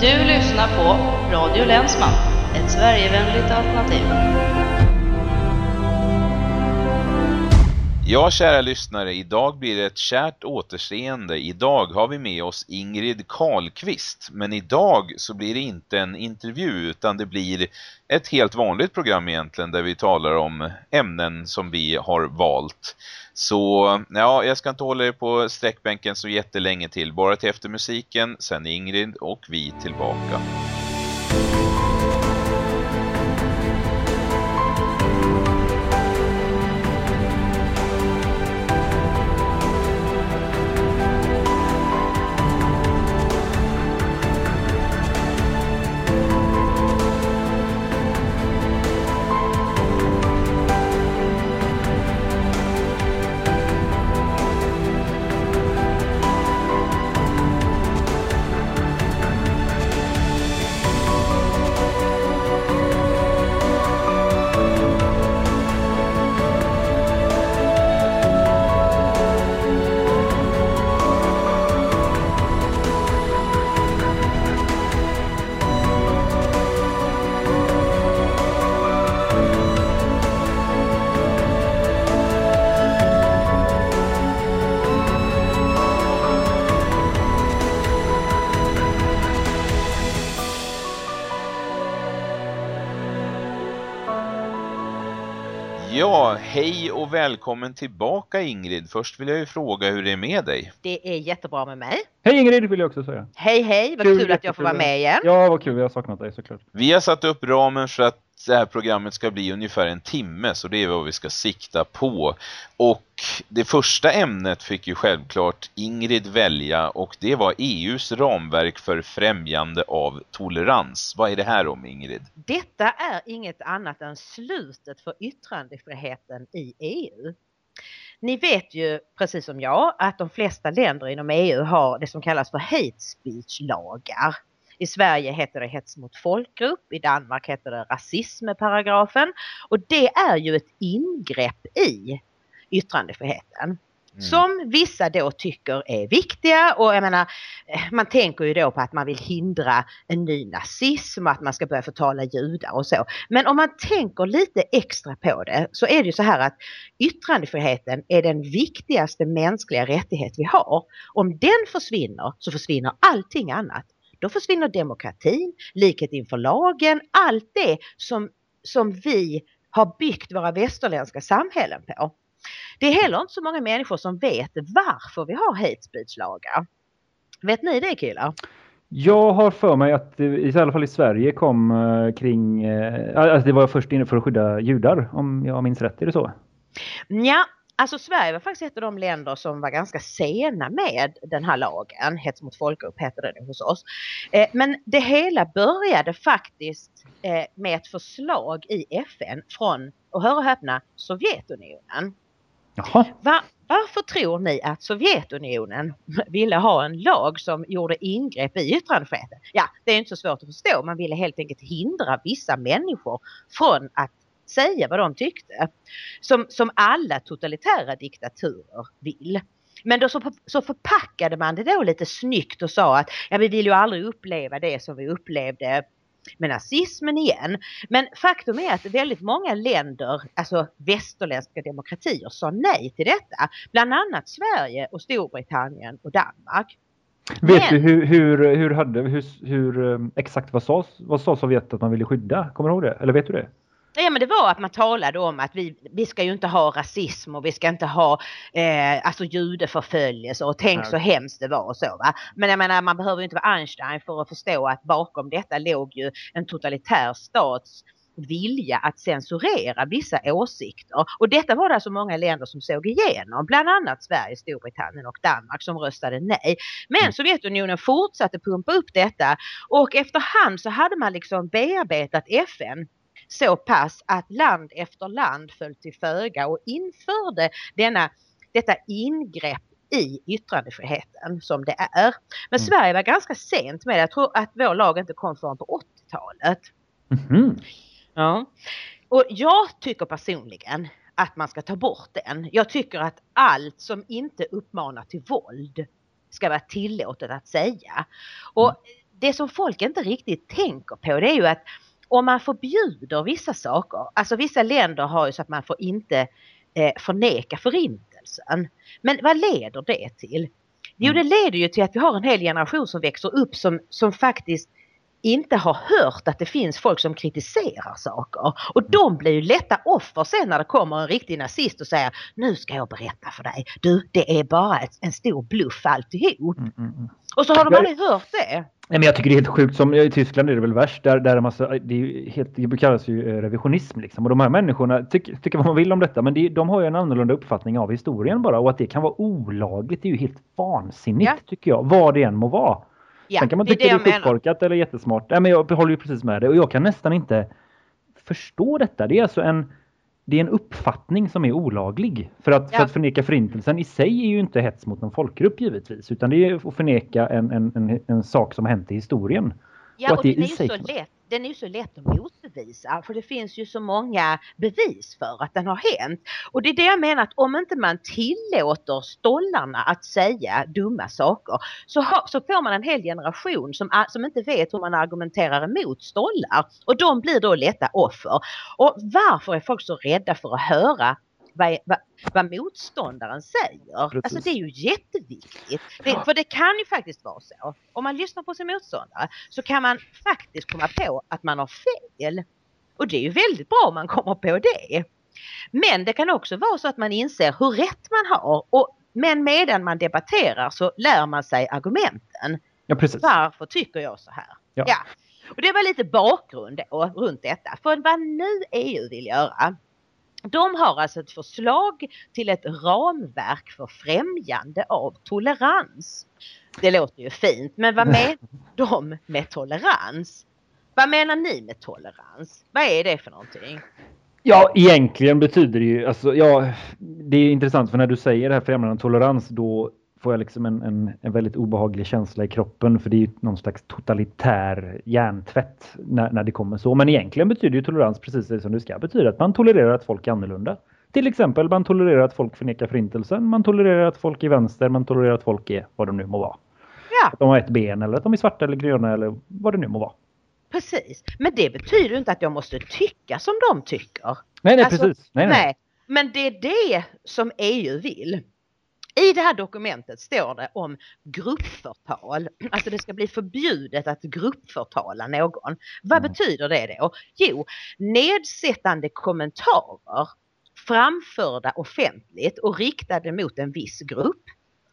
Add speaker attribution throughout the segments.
Speaker 1: Du lyssnar på Radio Länsman, ett Sverigevänligt alternativ.
Speaker 2: Ja, kära lyssnare, idag blir det ett kärt återseende. Idag har vi med oss Ingrid Karlqvist. Men idag så blir det inte en intervju utan det blir ett helt vanligt program egentligen där vi talar om ämnen som vi har valt. Så ja, jag ska inte hålla er på sträckbänken så jättelänge till. Bara till efter musiken, sen Ingrid och vi tillbaka. Välkommen tillbaka Ingrid. Först vill jag ju fråga hur det är med dig.
Speaker 3: Det är jättebra med mig.
Speaker 4: Hej Ingrid vill jag också säga.
Speaker 3: Hej hej, vad kul, att jag får vara med igen.
Speaker 4: Ja, vad kul. Vi har saknat dig såklart.
Speaker 2: Vi har satt upp ramen för att det här programmet ska bli ungefär en timme så det är vad vi ska sikta på. Och det första ämnet fick ju självklart Ingrid välja och det var EUs ramverk för främjande av tolerans. Vad är det här om Ingrid?
Speaker 3: Detta är inget annat än slutet för yttrandefriheten i EU. Ni vet ju precis som jag att de flesta länder inom EU har det som kallas för hate speech-lagar. I Sverige heter det hets mot folkgrupp, i Danmark heter det rasismparagrafen och det är ju ett ingrepp i yttrandefriheten. Mm. Som vissa då tycker är viktiga och jag menar man tänker ju då på att man vill hindra en ny nazism och att man ska börja förtala judar och så. Men om man tänker lite extra på det så är det ju så här att yttrandefriheten är den viktigaste mänskliga rättighet vi har. Om den försvinner så försvinner allting annat. Då försvinner demokratin, likhet inför lagen, allt det som, som vi har byggt våra västerländska samhällen på. Det är heller inte så många människor som vet varför vi har hate speech-lagar. Vet ni det killar?
Speaker 4: Jag har för mig att i alla fall i Sverige kom uh, kring, alltså det var först inne för att skydda judar om jag minns rätt, är det så?
Speaker 3: Ja, Alltså Sverige var faktiskt ett av de länder som var ganska sena med den här lagen. Hets mot folkgrupp heter det hos oss. Eh, men det hela började faktiskt eh, med ett förslag i FN från, och hör och häpna, Sovjetunionen.
Speaker 4: Jaha.
Speaker 3: Va, varför tror ni att Sovjetunionen ville ha en lag som gjorde ingrepp i yttrandefriheten? Ja, det är inte så svårt att förstå. Man ville helt enkelt hindra vissa människor från att säga vad de tyckte. Som, som alla totalitära diktaturer vill. Men då så, så förpackade man det då lite snyggt och sa att ja, vi vill ju aldrig uppleva det som vi upplevde med nazismen igen. Men faktum är att väldigt många länder, alltså västerländska demokratier, sa nej till detta. Bland annat Sverige och Storbritannien och Danmark.
Speaker 4: Vet Men, du hur, hur, hur, hade, hur, hur eh, exakt vad sa, vad sa Sovjet att man ville skydda? Kommer du ihåg det? Eller vet du det?
Speaker 3: Ja men det var att man talade om att vi, vi ska ju inte ha rasism och vi ska inte ha eh, alltså judeförföljelse och tänk Nej. så hemskt det var och så va. Men jag menar man behöver ju inte vara Einstein för att förstå att bakom detta låg ju en totalitär stats vilja att censurera vissa åsikter. Och detta var det alltså många länder som såg igenom, bland annat Sverige, Storbritannien och Danmark som röstade nej. Men mm. Sovjetunionen fortsatte pumpa upp detta och efterhand så hade man liksom bearbetat FN så pass att land efter land föll till föga och införde denna, detta ingrepp i yttrandefriheten som det är. Men mm. Sverige var ganska sent med det. Jag tror att vår lag inte kom förrän på 80-talet.
Speaker 4: Mm.
Speaker 3: Ja. Och jag tycker personligen att man ska ta bort den. Jag tycker att allt som inte uppmanar till våld ska vara tillåtet att säga. Och mm det som folk inte riktigt tänker på det är ju att om man förbjuder vissa saker, alltså vissa länder har ju så att man får inte eh, förneka förintelsen. Men vad leder det till? Jo, det leder ju till att vi har en hel generation som växer upp som, som faktiskt inte har hört att det finns folk som kritiserar saker. Och de blir ju lätta offer sen när det kommer en riktig nazist och säger nu ska jag berätta för dig. Du, det är bara ett, en stor bluff alltihop.
Speaker 4: Mm, mm, mm.
Speaker 3: Och så har de aldrig hört det.
Speaker 4: Nej, men jag tycker det är helt sjukt. Som, I Tyskland är det väl värst. Där, där är massa, det, är helt, det kallas ju eh, revisionism. Liksom. Och de här människorna tycker tycker vad man vill om detta. Men det, de har ju en annorlunda uppfattning av historien bara. Och att det kan vara olagligt det är ju helt vansinnigt
Speaker 3: Ja.
Speaker 4: tycker jag. Vad det än må vara.
Speaker 3: Ja,
Speaker 4: Sen kan man tycka
Speaker 3: det
Speaker 4: det är skitkorkat eller jättesmart. Nej, men jag håller ju precis med dig. Och jag kan nästan inte förstå detta. Det är alltså en, det är en uppfattning som är olaglig. För att,
Speaker 3: Ja.
Speaker 4: för att förneka förintelsen i sig är ju inte hets mot någon folkgrupp givetvis. Utan det är att förneka en, en, en, en sak som har hänt i historien.
Speaker 3: Ja,
Speaker 4: Och
Speaker 3: och den är ju så lätt. Den är ju så lätt att motbevisa för det finns ju så många bevis för att den har hänt. Och det är det jag menar att om inte man tillåter stollarna att säga dumma saker så, har, så får man en hel generation som, som inte vet hur man argumenterar emot stollar. Och de blir då lätta offer. Och varför är folk så rädda för att höra vad, vad, vad motståndaren säger.
Speaker 4: Precis.
Speaker 3: Alltså det är ju jätteviktigt. Det, för det kan ju faktiskt vara så. Om man lyssnar på sin motståndare så kan man faktiskt komma på att man har fel. Och det är ju väldigt bra om man kommer på det. Men det kan också vara så att man inser hur rätt man har. Och, men medan man debatterar så lär man sig argumenten.
Speaker 4: Ja, precis.
Speaker 3: Varför tycker jag så här?
Speaker 4: Ja.
Speaker 3: Och det var lite bakgrund då, runt detta. För vad nu EU vill göra de har alltså ett förslag till ett ramverk för främjande av tolerans. Det låter ju fint, men vad menar de med tolerans? Vad menar ni med tolerans? Vad är det för någonting?
Speaker 4: Ja, egentligen betyder det ju, alltså, ja, det är intressant för när du säger det här främjande av tolerans då får jag liksom en, en, en väldigt obehaglig känsla i kroppen för det är ju någon slags totalitär hjärntvätt när, när det kommer så. Men egentligen betyder ju tolerans precis det som det ska betyda, att man tolererar att folk är annorlunda. Till exempel, man tolererar att folk förnekar förintelsen, man tolererar att folk är vänster, man tolererar att folk är vad de nu må vara.
Speaker 3: Ja,
Speaker 4: Att de har ett ben eller att de är svarta eller gröna eller vad det nu må vara.
Speaker 3: precis. Men det betyder inte att jag måste tycka som de tycker.
Speaker 4: Nej, nej,
Speaker 3: Alltså,
Speaker 4: precis. Nej, nej.
Speaker 3: Nej, men det är det som EU vill. I det här dokumentet står det om gruppförtal. Alltså det ska bli förbjudet att gruppförtala någon. Vad
Speaker 4: Mm.
Speaker 3: betyder det då? Jo, nedsättande kommentarer framförda offentligt och riktade mot en viss grupp.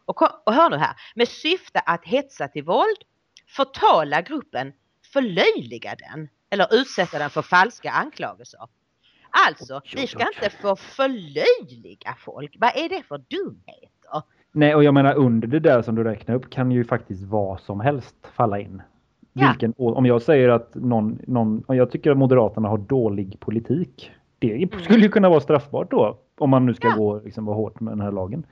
Speaker 3: Och, och hör nu här, med syfte att hetsa till våld, förtala gruppen, förlöjliga den eller utsätta den för falska anklagelser. Alltså, vi ska inte få förlöjliga folk. Vad är det för
Speaker 4: Nej, och jag menar under det där som du räknar upp kan ju faktiskt vad som helst falla in.
Speaker 3: Ja.
Speaker 4: Vilken, om jag säger att någon, någon, om jag tycker att Moderaterna har dålig politik. Det skulle ju kunna vara straffbart då. Om man nu ska
Speaker 3: Mm. Ja.
Speaker 4: gå liksom, vara hårt med den här lagen.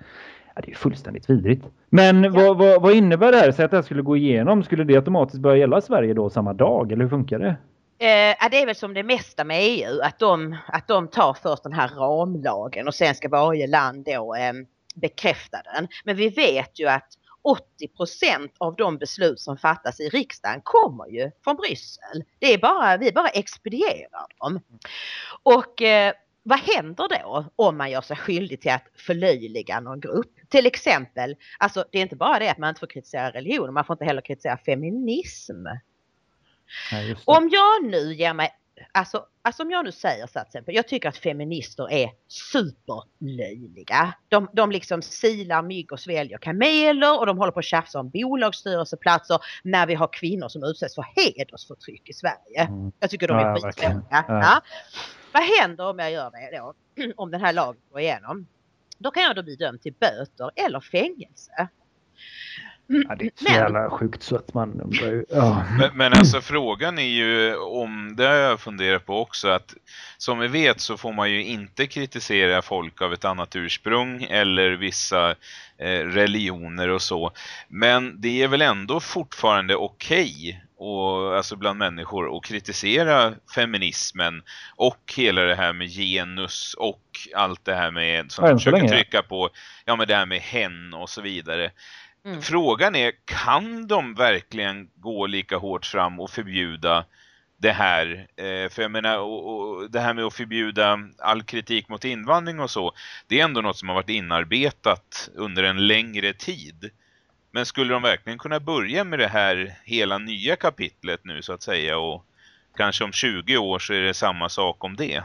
Speaker 4: Ja, det är fullständigt vidrigt. Men vad, vad, vad innebär det här? Säg att det här skulle gå igenom. Skulle det automatiskt börja gälla Sverige då samma dag? Eller hur funkar det?
Speaker 3: Eh, ja, det är väl som det mesta med EU att de, att de tar först den här ramlagen och sen ska varje land då eh, bekräfta den. Men vi vet ju att 80% av de beslut som fattas i riksdagen kommer ju från Bryssel. Det är bara, vi bara expedierar dem. Och eh, vad händer då om man gör sig skyldig till att förlöjliga någon grupp? Till exempel, alltså det är inte bara det att man inte får kritisera religion, man får inte heller kritisera feminism.
Speaker 4: Det.
Speaker 3: Om jag nu ger mig, alltså, alltså om jag nu säger så att till exempel, jag tycker att feminister är superlöjliga. De, de liksom silar mygg och sväljer kameler och de håller på att tjafsa om bolagsstyrelseplatser när vi har kvinnor som utsätts för hedersförtryck i Sverige.
Speaker 4: Mm.
Speaker 3: Jag tycker de
Speaker 4: Ja,
Speaker 3: är
Speaker 4: verkligen.
Speaker 3: skittråkiga.
Speaker 4: Ja.
Speaker 3: Ja. Vad händer om jag gör det då? Om den här lagen går igenom? Då kan jag då bli dömd till böter eller fängelse.
Speaker 4: Ja, det är så
Speaker 3: Men-
Speaker 4: jävla sjukt så att man. Ja.
Speaker 2: Men, men alltså frågan är ju om, det har jag funderat på också, att som vi vet så får man ju inte kritisera folk av ett annat ursprung eller vissa eh, religioner och så. Men det är väl ändå fortfarande okej och alltså bland människor att kritisera feminismen och hela det här med genus och allt det här med som försöker
Speaker 4: länge,
Speaker 2: trycka på, ja men det här med hen och så vidare. Mm. Frågan är, kan de verkligen gå lika hårt fram och förbjuda det här? Eh, för jag menar, och, och det här med att förbjuda all kritik mot invandring och så, det är ändå något som har varit inarbetat under en längre tid. Men skulle de verkligen kunna börja med det här hela nya kapitlet nu så att säga och kanske om 20 år så är det samma sak om det?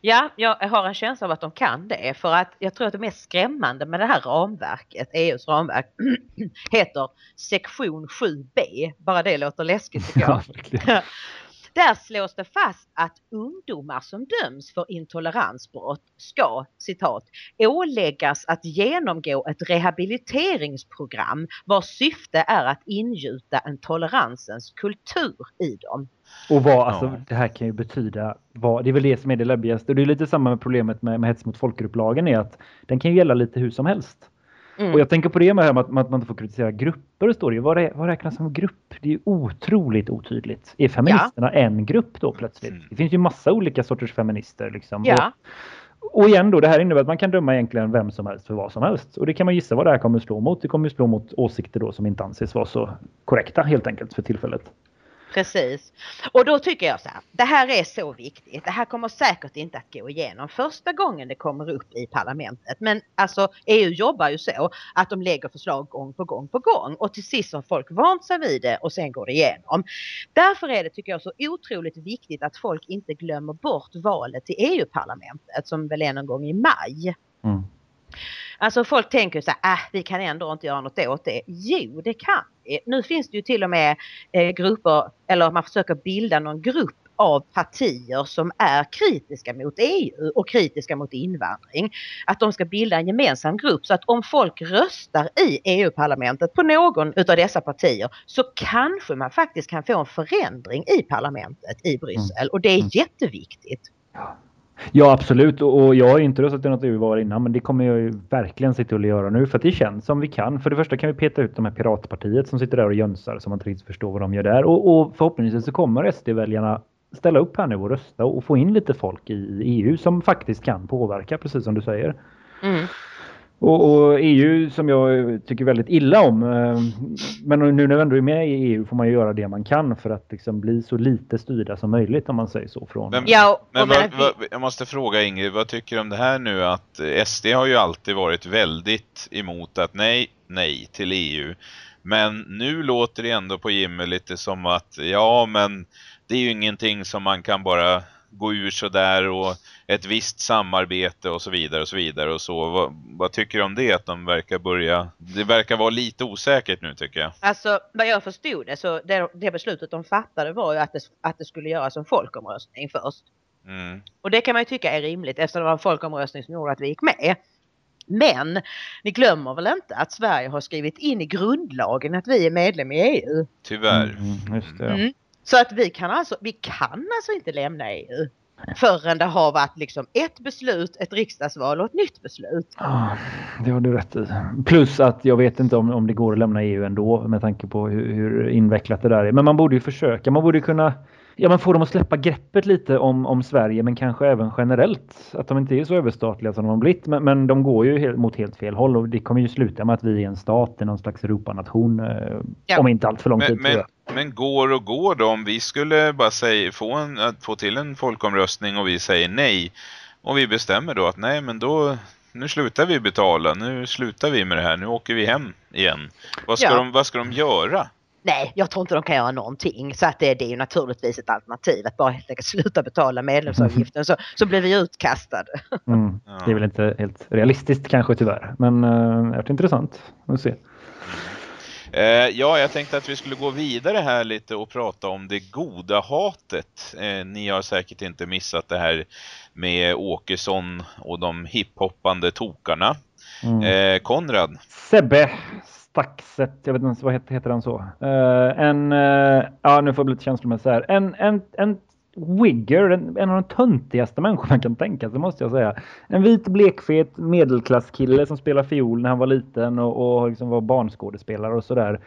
Speaker 3: Ja, jag har en känsla av att de kan det för att jag tror att det mest skrämmande med det här ramverket, EUs ramverk, heter sektion 7b. Bara det låter läskigt tycker jag. Ja, Där slås det fast att ungdomar som döms för intoleransbrott ska, citat, åläggas att genomgå ett rehabiliteringsprogram vars syfte är att ingjuta en toleransens kultur i dem.
Speaker 4: Och vad, alltså det här kan ju betyda, vad, det är väl det som är det läbbigaste. Och det är lite samma med problemet med, med hets mot folkgrupplagen är att den kan ju gälla lite hur som helst. Mm. Och jag tänker på det med att, att man inte får kritisera grupper, står det ju. Vad, vad räknas som grupp? Det är ju otroligt otydligt. Är feministerna ja. en grupp då plötsligt? Mm. Det finns ju massa olika sorters feminister liksom. Ja. Och, och, igen då, det här innebär att man kan döma egentligen vem som helst för vad som helst. Och det kan man gissa vad det här kommer slå mot. Det kommer slå mot åsikter då som inte anses vara så korrekta helt enkelt för tillfället.
Speaker 3: Precis. Och då tycker jag så här, det här är så viktigt. Det här kommer säkert inte att gå igenom första gången det kommer upp i parlamentet. Men alltså EU jobbar ju så att de lägger förslag gång på gång på gång och till sist har folk vant sig vid det och sen går det igenom. Därför är det tycker jag så otroligt viktigt att folk inte glömmer bort valet till EU-parlamentet som väl är någon gång i maj. Mm. Alltså folk tänker så här, äh, vi kan ändå inte göra något åt det. Jo, det kan. Nu finns det ju till och med eh, grupper, eller man försöker bilda någon grupp av partier som är kritiska mot EU och kritiska mot invandring. Att de ska bilda en gemensam grupp så att om folk röstar i EU-parlamentet på någon utav dessa partier så kanske man faktiskt kan få en förändring i parlamentet i Bryssel mm. och det är mm. jätteviktigt.
Speaker 4: Ja, Ja absolut. Och jag har inte röstat i något EU-val innan, men det kommer jag ju verkligen se till att göra nu. För att det känns som vi kan. För det första kan vi peta ut de här piratpartiet som sitter där och jönsar som man inte riktigt förstår vad de gör där. Och, och förhoppningsvis så kommer SD-väljarna ställa upp här nu och rösta och få in lite folk i EU som faktiskt kan påverka, precis som du säger. Mm. Och, och, EU som jag tycker väldigt illa om. Eh, men nu när vi ändå är med i EU får man ju göra det man kan för att liksom bli så lite styrda som möjligt om man säger så. Från.
Speaker 2: Men, ja, men vad, vad, jag måste fråga Ingrid, vad tycker du om det här nu att SD har ju alltid varit väldigt emot att nej, nej till EU. Men nu låter det ändå på Jimmy lite som att ja men det är ju ingenting som man kan bara gå ur så där och ett visst samarbete och så vidare och så vidare och så. Vad, vad, tycker du om det att de verkar börja, det verkar vara lite osäkert nu tycker jag.
Speaker 3: Alltså vad jag förstod det så det, det beslutet de fattade var ju att det, att det skulle göras en folkomröstning först. Mm. Och det kan man ju tycka är rimligt eftersom det var en folkomröstning som gjorde att vi gick med. Men ni glömmer väl inte att Sverige har skrivit in i grundlagen att vi är medlem i EU?
Speaker 2: Tyvärr. Mm, just det. Mm.
Speaker 3: Så att vi kan alltså, vi kan alltså inte lämna EU förrän det har varit liksom ett beslut, ett riksdagsval och ett nytt beslut.
Speaker 4: Ah, det har du rätt i. Plus att jag vet inte om, om det går att lämna EU ändå med tanke på hur, hur invecklat det där är. Men man borde ju försöka. Man borde kunna ja, men få dem att släppa greppet lite om, om Sverige men kanske även generellt. Att de inte är så överstatliga som de har blivit. Men, men de går ju helt, mot helt fel håll och det kommer ju sluta med att vi är en stat, någon slags Europanation eh, ja. om inte allt för lång tid.
Speaker 2: Men, men går och går då om vi skulle bara säga, få, en, få till en folkomröstning och vi säger nej och vi bestämmer då att nej men då nu slutar vi betala, nu slutar vi med det här, nu åker vi hem igen. Vad ska, ja. de, vad ska de göra?
Speaker 3: Nej, jag tror inte de kan göra någonting. Så att det, det är ju naturligtvis ett alternativ att bara helt enkelt sluta betala medlemsavgiften så, så blir vi utkastade.
Speaker 4: Mm. Det är väl inte helt realistiskt kanske tyvärr. Men äh, det är intressant att se.
Speaker 2: Eh, ja, jag tänkte att vi skulle gå vidare här lite och prata om det goda hatet. Eh, ni har säkert inte missat det här med Åkesson och de hiphoppande tokarna. Mm. Konrad.
Speaker 4: Sebbe Faxet, jag vet inte vad heter, heter han så. Uh, en, uh, ja nu får jag bli lite känslomässig här. En, en, en wigger, en, en av de töntigaste människor man kan tänka sig måste jag säga. En vit blekfet medelklasskille som spelar fiol när han var liten och, och liksom var barnskådespelare och sådär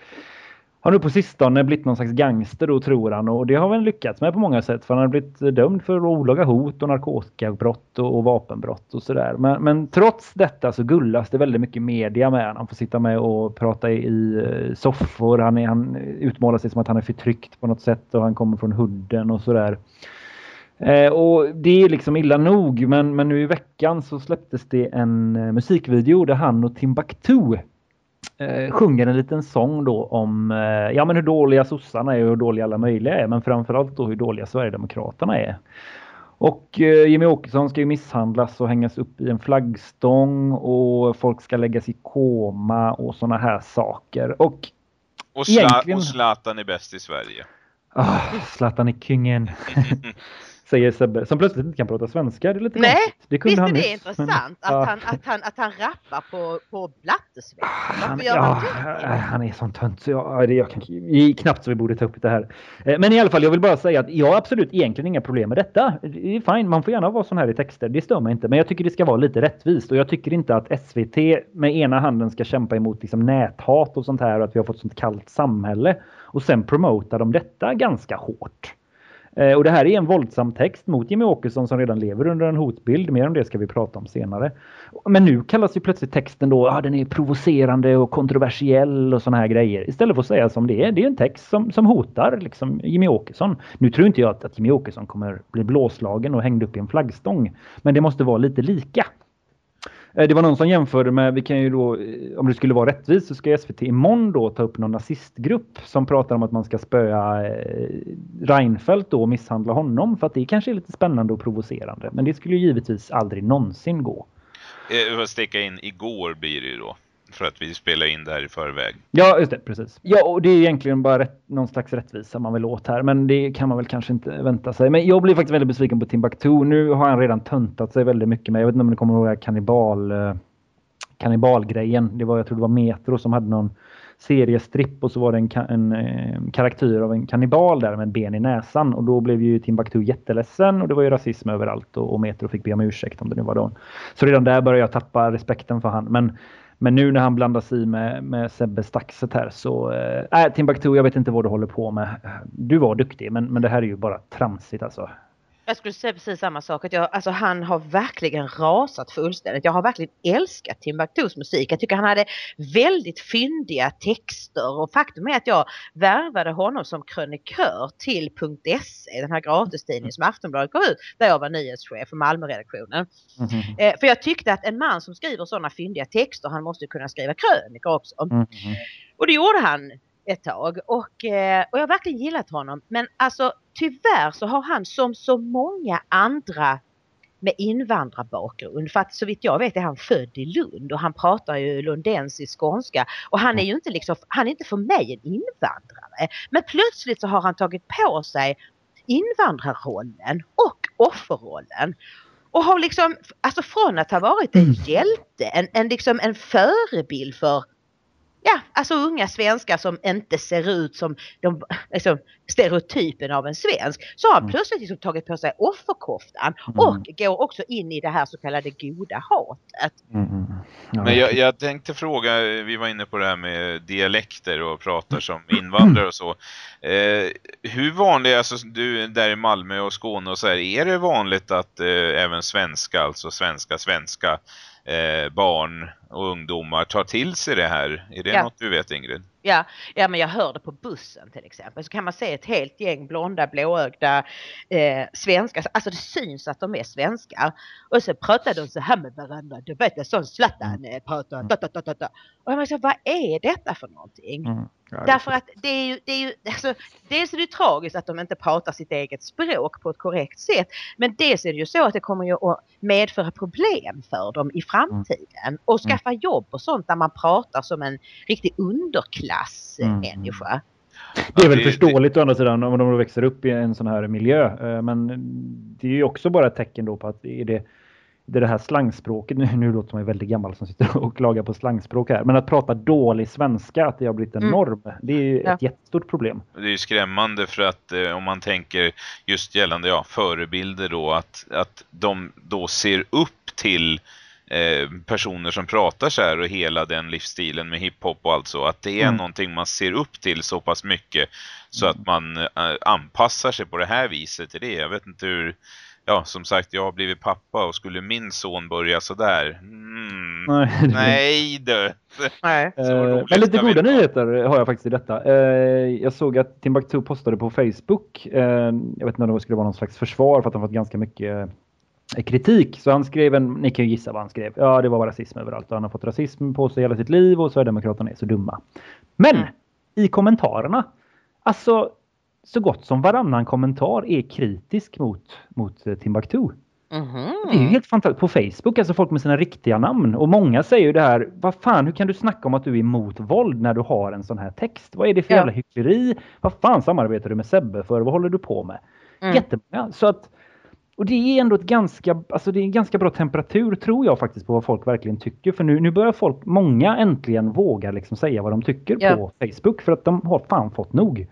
Speaker 4: har nu på sistone blivit någon slags gangster då tror han och det har väl lyckats med på många sätt för han har blivit dömd för olaga hot och narkotikabrott och, och vapenbrott och sådär. Men, men trots detta så gullas det väldigt mycket media med honom. Han får sitta med och prata i, i eh, soffor. Han, är, han utmålar sig som att han är förtryckt på något sätt och han kommer från hudden och sådär. Eh, och det är liksom illa nog men, men nu i veckan så släpptes det en eh, musikvideo där han och Timbuktu eh, sjunger en liten sång då om eh, ja, men hur dåliga sossarna är och hur dåliga alla möjliga är. Men framförallt då hur dåliga Sverigedemokraterna är. Och eh, Jimmy Åkesson ska ju misshandlas och hängas upp i en flaggstång och folk ska läggas i koma och sådana här saker. Och,
Speaker 2: och, egentligen... och Zlatan är bäst i Sverige.
Speaker 4: Ah, Zlatan är kungen. Säger Sebbe, som plötsligt inte kan prata svenska. Det är lite
Speaker 3: Nej,
Speaker 4: det
Speaker 3: kunde visst är det nyss, intressant men, att, han, att, han, att han rappar på, på blattesvenska.
Speaker 4: Han, ja, han är sån tönt så jag, jag kan, knappt så vi borde ta upp det här. Eh, men i alla fall, jag vill bara säga att jag har absolut egentligen inga problem med detta. Det är fine, man får gärna vara sån här i texter, det stör mig inte. Men jag tycker det ska vara lite rättvist och jag tycker inte att SVT med ena handen ska kämpa emot liksom näthat och sånt här och att vi har fått sånt kallt samhälle. Och sen promotar de detta ganska hårt. Eh, och det här är en våldsam text mot Jimmy Åkesson som redan lever under en hotbild. Mer om det ska vi prata om senare. Men nu kallas ju plötsligt texten då, ah, den är provocerande och kontroversiell och såna här grejer. Istället för att säga som det är. Det är en text som, som hotar liksom Jimmy Åkesson. Nu tror inte jag att, att Jimmy Åkesson kommer bli blåslagen och hängd upp i en flaggstång. Men det måste vara lite lika. Eh, det var någon som jämförde med, vi kan ju då, eh, om det skulle vara rättvist så ska SVT imorgon då ta upp någon nazistgrupp som pratar om att man ska spöa eh, Reinfeldt då och misshandla honom för att det kanske är lite spännande och provocerande. Men det skulle ju givetvis aldrig någonsin gå.
Speaker 2: Eh, sticka in igår blir det ju då för att vi spelar in det här i förväg.
Speaker 4: Ja, just det, precis. Ja, och det är egentligen bara rätt, någon slags rättvisa man vill åt här, men det kan man väl kanske inte vänta sig. Men jag blir faktiskt väldigt besviken på Timbuktu. Nu har han redan töntat sig väldigt mycket med, jag vet inte om ni kommer ihåg kannibal, eh, kannibalgrejen. Det var, jag tror det var Metro som hade någon seriestripp och så var det en, en, eh, en karaktär av en kannibal där med en ben i näsan och då blev ju Timbuktu jätteledsen och det var ju rasism överallt och, och Metro fick be om ursäkt om det nu var då. Så redan där började jag tappa respekten för han. Men men nu när han blandas i med, med Sebbe Staxet här så... Eh, äh, Timbuktu, jag vet inte vad du håller på med. Du var duktig, men, men det här är ju bara tramsigt alltså.
Speaker 3: Jag skulle säga precis samma sak. Att jag, alltså han har verkligen rasat fullständigt. Jag har verkligen älskat Timbuktus musik. Jag tycker han hade väldigt fyndiga texter och faktum är att jag värvade honom som krönikör till .se, den här gratistidningen som Aftonbladet gav ut, där jag var nyhetschef för Malmöredaktionen. Mm -hmm. för jag tyckte att en man som skriver sådana fyndiga texter, han måste kunna skriva krönikor också. Mm -hmm. Och det gjorde han ett tag och, eh, och jag har verkligen gillat honom. Men alltså tyvärr så har han som så många andra med invandrarbakgrund. För att så vitt jag vet är han född i Lund och han pratar ju lundensisk skånska. Och han är ju inte liksom, han är inte för mig en invandrare. Men plötsligt så har han tagit på sig invandrarrollen och offerrollen. Och har liksom, alltså från att ha varit en mm. hjälte, en, en, liksom en förebild för ja, alltså unga svenskar som inte ser ut som de, liksom, stereotypen av en svensk. Så har han mm. plötsligt liksom tagit på sig offerkoftan mm. och går också in i det här så kallade goda hatet. Mm. mm, mm.
Speaker 2: Ja. Men jag, jag, tänkte fråga, vi var inne på det här med dialekter och pratar som invandrare och så. Eh, hur vanligt, alltså du där i Malmö och Skåne och så här, är det vanligt att eh, även svenska, alltså svenska, svenska eh, barn och ungdomar tar till sig det här? Är det ja. något du vet Ingrid?
Speaker 3: Ja, ja, men jag hörde på bussen till exempel så kan man se ett helt gäng blonda, blåögda eh, svenskar. Alltså det syns att de är svenskar. Och så pratar de så här med varandra. Du vet, det som Zlatan eh, pratar. Da, da, da, da. Och jag säger, vad är detta för någonting? Mm. Därför att det är ju, det är ju alltså, dels är det tragiskt att de inte pratar sitt eget språk på ett korrekt sätt. Men dels är det ju så att det kommer ju att medföra problem för dem i framtiden. Mm. Och skaffa jobb och sånt där man pratar som en riktig underklassmänniska. Mm.
Speaker 4: Det är väl förståeligt å andra sidan om de växer upp i en sån här miljö. Eh, men det är ju också bara ett tecken då på att det är det det, det här slangspråket, nu, nu låter man ju väldigt gammal som sitter och klagar på slangspråk här, men att prata dålig svenska, att det har blivit en mm. norm, det är ju ja. ett jättestort problem.
Speaker 2: Det är ju skrämmande för att eh, om man tänker just gällande ja, förebilder då, att, att de då ser upp till eh, personer som pratar så här och hela den livsstilen med hiphop och allt så. Att det är
Speaker 4: Mm.
Speaker 2: någonting man ser upp till så pass mycket så att man eh, anpassar sig på det här viset till det. Jag vet inte hur, ja som sagt jag har blivit pappa och skulle min son börja så där. Mm,
Speaker 4: Nej.
Speaker 2: nej du.
Speaker 3: Nej.
Speaker 2: Så
Speaker 4: Eh, Men lite goda nyheter har jag faktiskt i detta. Eh, Jag såg att Timbuktu postade på Facebook. eh, Jag vet inte om det skulle vara någon slags försvar för att de fått ganska mycket eh, kritik. Så han skrev en, ni kan ju gissa vad han skrev. Ja, det var rasism överallt och han har fått rasism på sig hela sitt liv och Sverigedemokraterna är så dumma. Men
Speaker 3: Mm.
Speaker 4: i kommentarerna, alltså så gott som varannan kommentar är kritisk mot, mot eh, Timbuktu.
Speaker 3: Mhm.
Speaker 4: Det är ju helt fantastiskt. På Facebook, alltså folk med sina riktiga namn. Och många säger ju det här, vad fan, hur kan du snacka om att du är emot våld när du har en sån här text? Vad är det för
Speaker 3: Ja.
Speaker 4: jävla hyckleri? Vad fan samarbetar du med Sebbe för? Vad håller du på med?
Speaker 3: Mm.
Speaker 4: Jättemånga. Så att, och det är ändå ett ganska, alltså det är en ganska bra temperatur tror jag faktiskt på vad folk verkligen tycker. För nu, nu börjar folk, många äntligen våga liksom säga vad de tycker
Speaker 3: Ja.
Speaker 4: på Facebook. För att de har fan fått nog.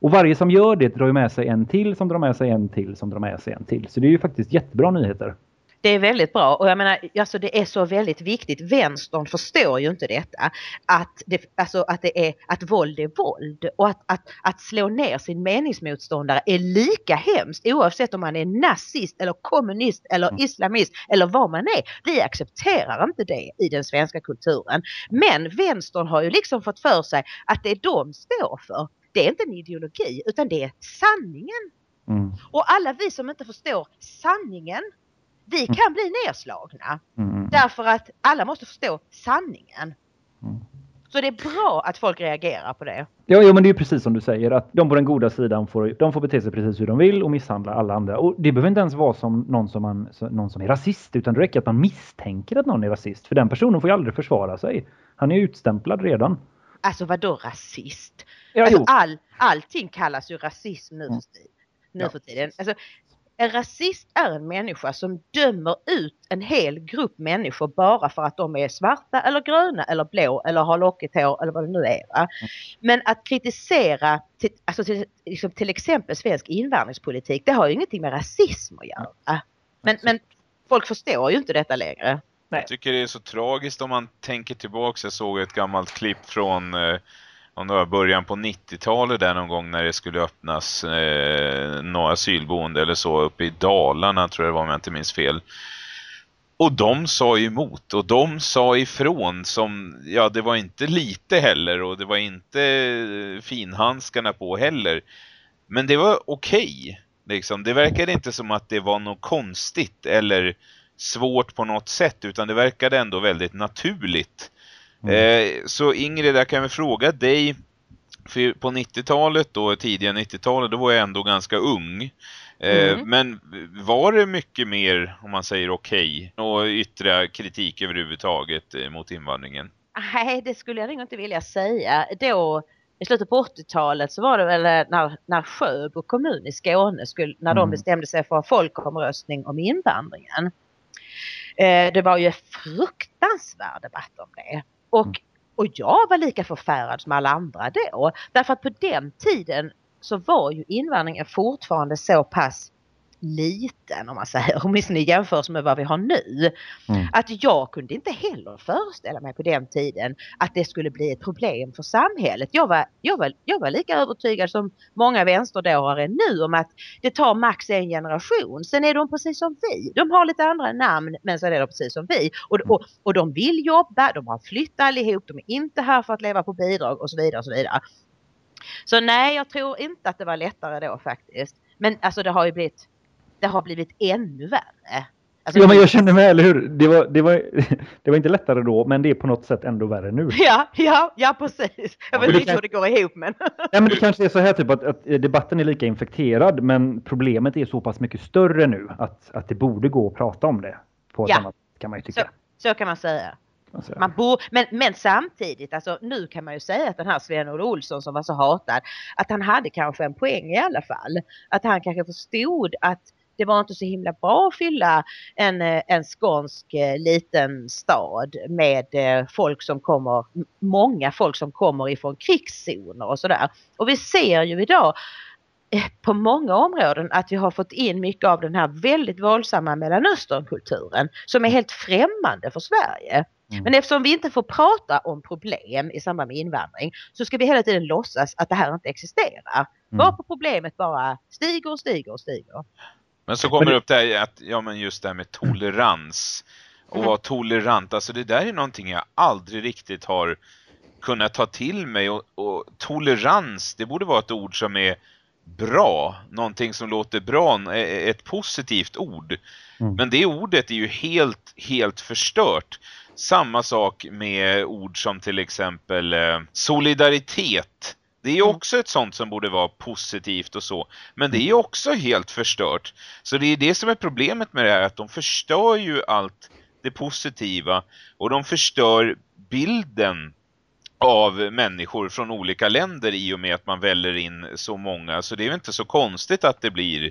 Speaker 4: Och varje som gör det drar med sig en till som drar med sig en till som drar med sig en till. Så det är ju faktiskt jättebra nyheter.
Speaker 3: Det är väldigt bra och jag menar, alltså det är så väldigt viktigt. Vänstern förstår ju inte detta. Att det, alltså att det är att våld är våld och att, att, att slå ner sin meningsmotståndare är lika hemskt oavsett om man är nazist eller kommunist eller
Speaker 4: Mm.
Speaker 3: islamist eller vad man är. Vi accepterar inte det i den svenska kulturen. Men vänstern har ju liksom fått för sig att det de står för, det är inte en ideologi utan det är sanningen.
Speaker 4: Mm.
Speaker 3: Och alla vi som inte förstår sanningen, vi kan bli nedslagna.
Speaker 4: Mm. mm.
Speaker 3: Därför att alla måste förstå sanningen.
Speaker 4: Mm.
Speaker 3: Så det är bra att folk reagerar på det.
Speaker 4: Ja, ja, men det är precis som du säger att de på den goda sidan får, de får bete sig precis hur de vill och misshandla alla andra. Och det behöver inte ens vara som någon som, man, någon som är rasist utan det räcker att man misstänker att någon är rasist. För den personen får ju aldrig försvara sig. Han är utstämplad redan.
Speaker 3: Alltså vad då rasist? Alltså, all, allting kallas ju rasism nu för,
Speaker 4: Mm.
Speaker 3: tiden. Nu för tiden. Alltså, en rasist är en människa som dömer ut en hel grupp människor bara för att de är svarta eller gröna eller blå eller har lockigt hår eller vad det nu är. Va?
Speaker 4: Mm.
Speaker 3: Men att kritisera till, alltså till, liksom till exempel svensk invandringspolitik det har ju ingenting med rasism att göra. Men, men folk förstår ju inte detta längre.
Speaker 2: Jag tycker det är så tragiskt om man tänker tillbaks. Jag såg ett gammalt klipp från eh, om det var början på 90-talet där någon gång när det skulle öppnas eh, några asylboende eller så uppe i Dalarna tror jag det var om jag inte minns fel. Och de sa emot och de sa ifrån som, ja det var inte lite heller och det var inte finhandskarna på heller. Men det var okej. liksom. Det verkade inte som att det var något konstigt eller svårt på något sätt utan det verkade ändå väldigt naturligt. Eh, så Ingrid, jag kan väl fråga dig, för på 90-talet då, tidiga 90-talet, då var jag ändå ganska ung. Eh,
Speaker 3: Mm.
Speaker 2: Men var det mycket mer, om man säger okej, och yttra kritik överhuvudtaget eh, mot invandringen?
Speaker 3: Nej, det skulle jag nog inte vilja säga. Då i slutet på 80-talet så var det väl när, när Sjöbo kommun i Skåne skulle, när de
Speaker 4: Mm.
Speaker 3: bestämde sig för en folkomröstning om invandringen. Eh, det var ju fruktansvärd debatt om det. Och,
Speaker 4: Mm.
Speaker 3: och jag var lika förfärad som alla andra då. Därför att på den tiden så var ju invandringen fortfarande så pass liten om man säger, åtminstone i jämförelse med vad vi har nu.
Speaker 4: Mm.
Speaker 3: Att jag kunde inte heller föreställa mig på den tiden att det skulle bli ett problem för samhället. Jag var, jag var, jag var lika övertygad som många vänsterdårar nu om att det tar max en generation. Sen är de precis som vi. De har lite andra namn men sen är de precis som vi. Och, och, och de vill jobba, de har flyttat allihop, de är inte här för att leva på bidrag och så vidare. Och så vidare. Så nej, jag tror inte att det var lättare då faktiskt. Men alltså det har ju blivit, det har blivit ännu värre. Alltså,
Speaker 4: Ja, men jag känner med, eller hur? Det var, det, var, det var inte lättare då, men det är på något sätt ändå värre nu.
Speaker 3: Ja, ja, ja precis. Jag vet inte
Speaker 4: kan-
Speaker 3: hur det går ihop men.
Speaker 4: Ja, men det kanske är så här typ att, att debatten är lika infekterad, men problemet är så pass mycket större nu att, att det borde gå att prata om det. På ett
Speaker 3: Ja.
Speaker 4: annat kan man ju tycka.
Speaker 3: Så kan man säga.
Speaker 4: Alltså,
Speaker 3: Man bor, men, men samtidigt, alltså, nu kan man ju säga att den här Sven-Olle Olsson som var så hatad, att han hade kanske en poäng i alla fall. Att han kanske förstod att det var inte så himla bra att fylla en, eh, en skånsk eh, liten stad med eh, folk som kommer, många folk som kommer ifrån krigszoner och sådär. Och vi ser ju idag på många områden att vi har fått in mycket av den här väldigt våldsamma Mellanösternkulturen som är helt främmande för Sverige.
Speaker 4: Mm.
Speaker 3: Men eftersom vi inte får prata om problem i samband med invandring så ska vi hela tiden låtsas att det här inte existerar.
Speaker 4: Mm.
Speaker 3: Varpå problemet bara stiger och stiger och stiger.
Speaker 2: Men så kommer
Speaker 4: Men
Speaker 2: det upp det här att, ja men just det här med tolerans. Och vara tolerant, alltså det där är någonting jag aldrig riktigt har kunnat ta till mig. Och, och tolerans, det borde vara ett ord som är bra. Någonting som låter bra, e- ett positivt ord.
Speaker 4: Mm.
Speaker 2: Men det ordet är ju helt, helt förstört. Samma sak med ord som till exempel eh, solidaritet. Det är ju
Speaker 3: Mm.
Speaker 2: också ett sånt som borde vara positivt och så. Men det är ju också helt förstört. Så det är det som är problemet med det här, att de förstör ju allt det positiva och de förstör bilden av människor från olika länder i och med att man väller in så många. Så det är ju inte så konstigt att det blir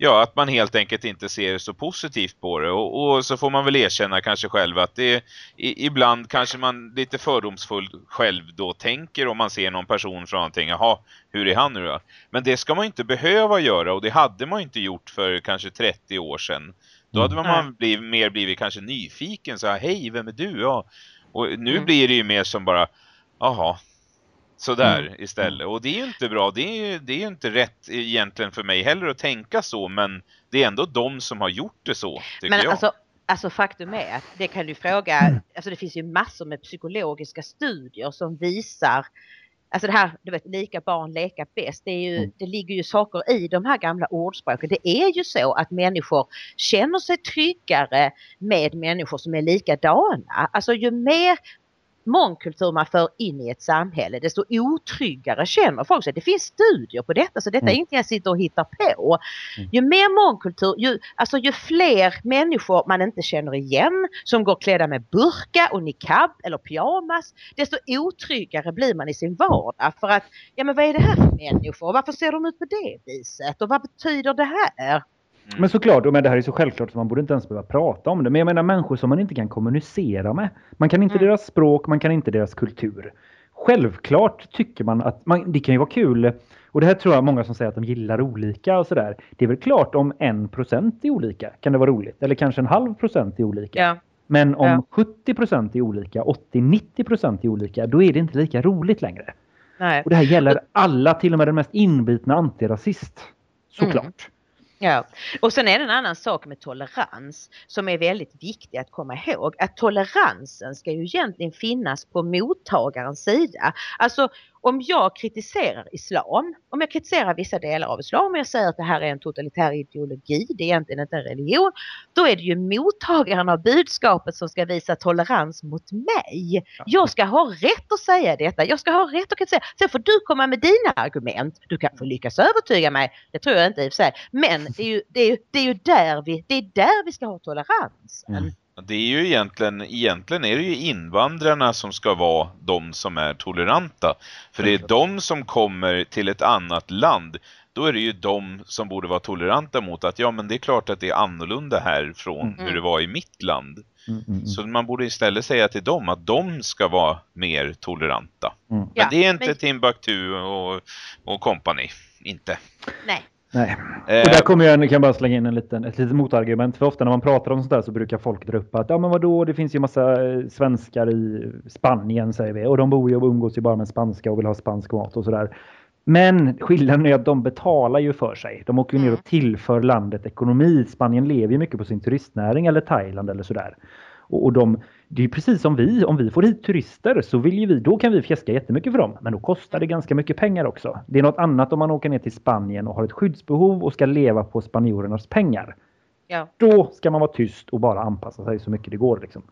Speaker 2: Ja, att man helt enkelt inte ser så positivt på det. Och, och så får man väl erkänna kanske själv att det i, ibland kanske man lite fördomsfull själv då tänker om man ser någon person från någonting. Jaha, hur är han nu då? Men det ska man inte behöva göra och det hade man inte gjort för kanske 30 år sedan. Då hade
Speaker 3: Mm.
Speaker 2: man blivit, mer blivit kanske nyfiken. Så här, hej, vem är du? Ja. Och nu
Speaker 3: Mm.
Speaker 2: blir det ju mer som bara, jaha, sådär
Speaker 4: Mm.
Speaker 2: istället. Och det är ju inte bra. Det är ju, det är ju inte rätt egentligen för mig heller att tänka så. Men det är ändå de som har gjort det så, tycker
Speaker 3: Men
Speaker 2: jag.
Speaker 3: alltså, alltså faktum är att det kan du fråga, alltså det finns ju massor med psykologiska studier som visar Alltså det här, du vet, lika barn leka bäst. Det, är ju,
Speaker 4: Mm.
Speaker 3: det ligger ju saker i de här gamla ordspråken. Det är ju så att människor känner sig tryggare med människor som är likadana. Alltså ju mer mångkultur man för in i ett samhälle desto otryggare känner folk sig. Det finns studier på detta så detta är
Speaker 4: Mm.
Speaker 3: inget jag sitter och hittar på.
Speaker 4: Mm.
Speaker 3: Ju mer mångkultur, ju, alltså ju fler människor man inte känner igen som går klädda med burka och niqab eller pyjamas desto otryggare blir man i sin vardag för att ja men vad är det här för människor? Varför ser de ut på det viset? Och vad betyder det här?
Speaker 2: Mm.
Speaker 4: Men såklart, och men det här är så självklart så man borde inte ens behöva prata om det. Men jag menar människor som man inte kan kommunicera med. Man kan inte
Speaker 3: Mm.
Speaker 4: deras språk, man kan inte deras kultur. Självklart tycker man att man, det kan ju vara kul. Och det här tror jag många som säger att de gillar olika och sådär. Det är väl klart om en procent är olika kan det vara roligt. Eller kanske en halv procent är olika.
Speaker 3: Ja.
Speaker 4: Men om
Speaker 3: Ja.
Speaker 4: 70 procent är olika, 80-90 procent är olika, då är det inte lika roligt längre.
Speaker 3: Nej.
Speaker 4: Och det här gäller alla, till och med den mest inbitna antirasist. Såklart.
Speaker 3: Ja, och sen är det en annan sak med tolerans som är väldigt viktig att komma ihåg. Att toleransen ska ju egentligen finnas på mottagarens sida. Alltså om jag kritiserar islam, om jag kritiserar vissa delar av islam och jag säger att det här är en totalitär ideologi, det är egentligen inte en religion, då är det ju mottagaren av budskapet som ska visa tolerans mot mig. Jag ska ha rätt att säga detta, jag ska ha rätt att kritisera. Sen får du komma med dina argument. Du kan få lyckas övertyga mig, det tror jag inte i och för sig. Men det är ju, det är ju, det är ju där, vi, det är där vi ska ha toleransen.
Speaker 4: Mm.
Speaker 2: Det är ju egentligen, egentligen är det ju invandrarna som ska vara de som är toleranta. För det är de som kommer till ett annat land. Då är det ju de som borde vara toleranta mot att ja men det är klart att det är annorlunda härifrån
Speaker 4: Mm.
Speaker 2: hur det var i mitt land.
Speaker 4: Mm, mm, mm.
Speaker 2: Så man borde istället säga till dem att de ska vara mer toleranta.
Speaker 4: Mm.
Speaker 2: Men
Speaker 3: Ja,
Speaker 2: det är inte
Speaker 3: men-
Speaker 2: Timbuktu och, och company. Inte.
Speaker 3: Nej.
Speaker 4: Nej.
Speaker 2: Eh,
Speaker 4: Och där kommer jag, kan jag bara slänga in en liten, ett litet motargument. För ofta när man pratar om sånt där så brukar folk dra upp att ja men vadå, det finns ju massa eh, svenskar i Spanien säger vi. Och de bor ju och umgås ju bara med spanska och vill ha spansk mat och sådär. Men skillnaden är att de betalar ju för sig. De åker ju ner
Speaker 3: Mm.
Speaker 4: och tillför landet ekonomi. Spanien lever ju mycket på sin turistnäring eller Thailand eller sådär. Och, och de, det är precis som vi. Om vi får hit turister så vill ju vi, då kan vi fjäska jättemycket för dem. Men då kostar det ganska mycket pengar också. Det är något annat om man åker ner till Spanien och har ett skyddsbehov och ska leva på spanjorernas pengar.
Speaker 3: Ja.
Speaker 4: Då ska man vara tyst och bara anpassa sig så mycket det går. Liksom.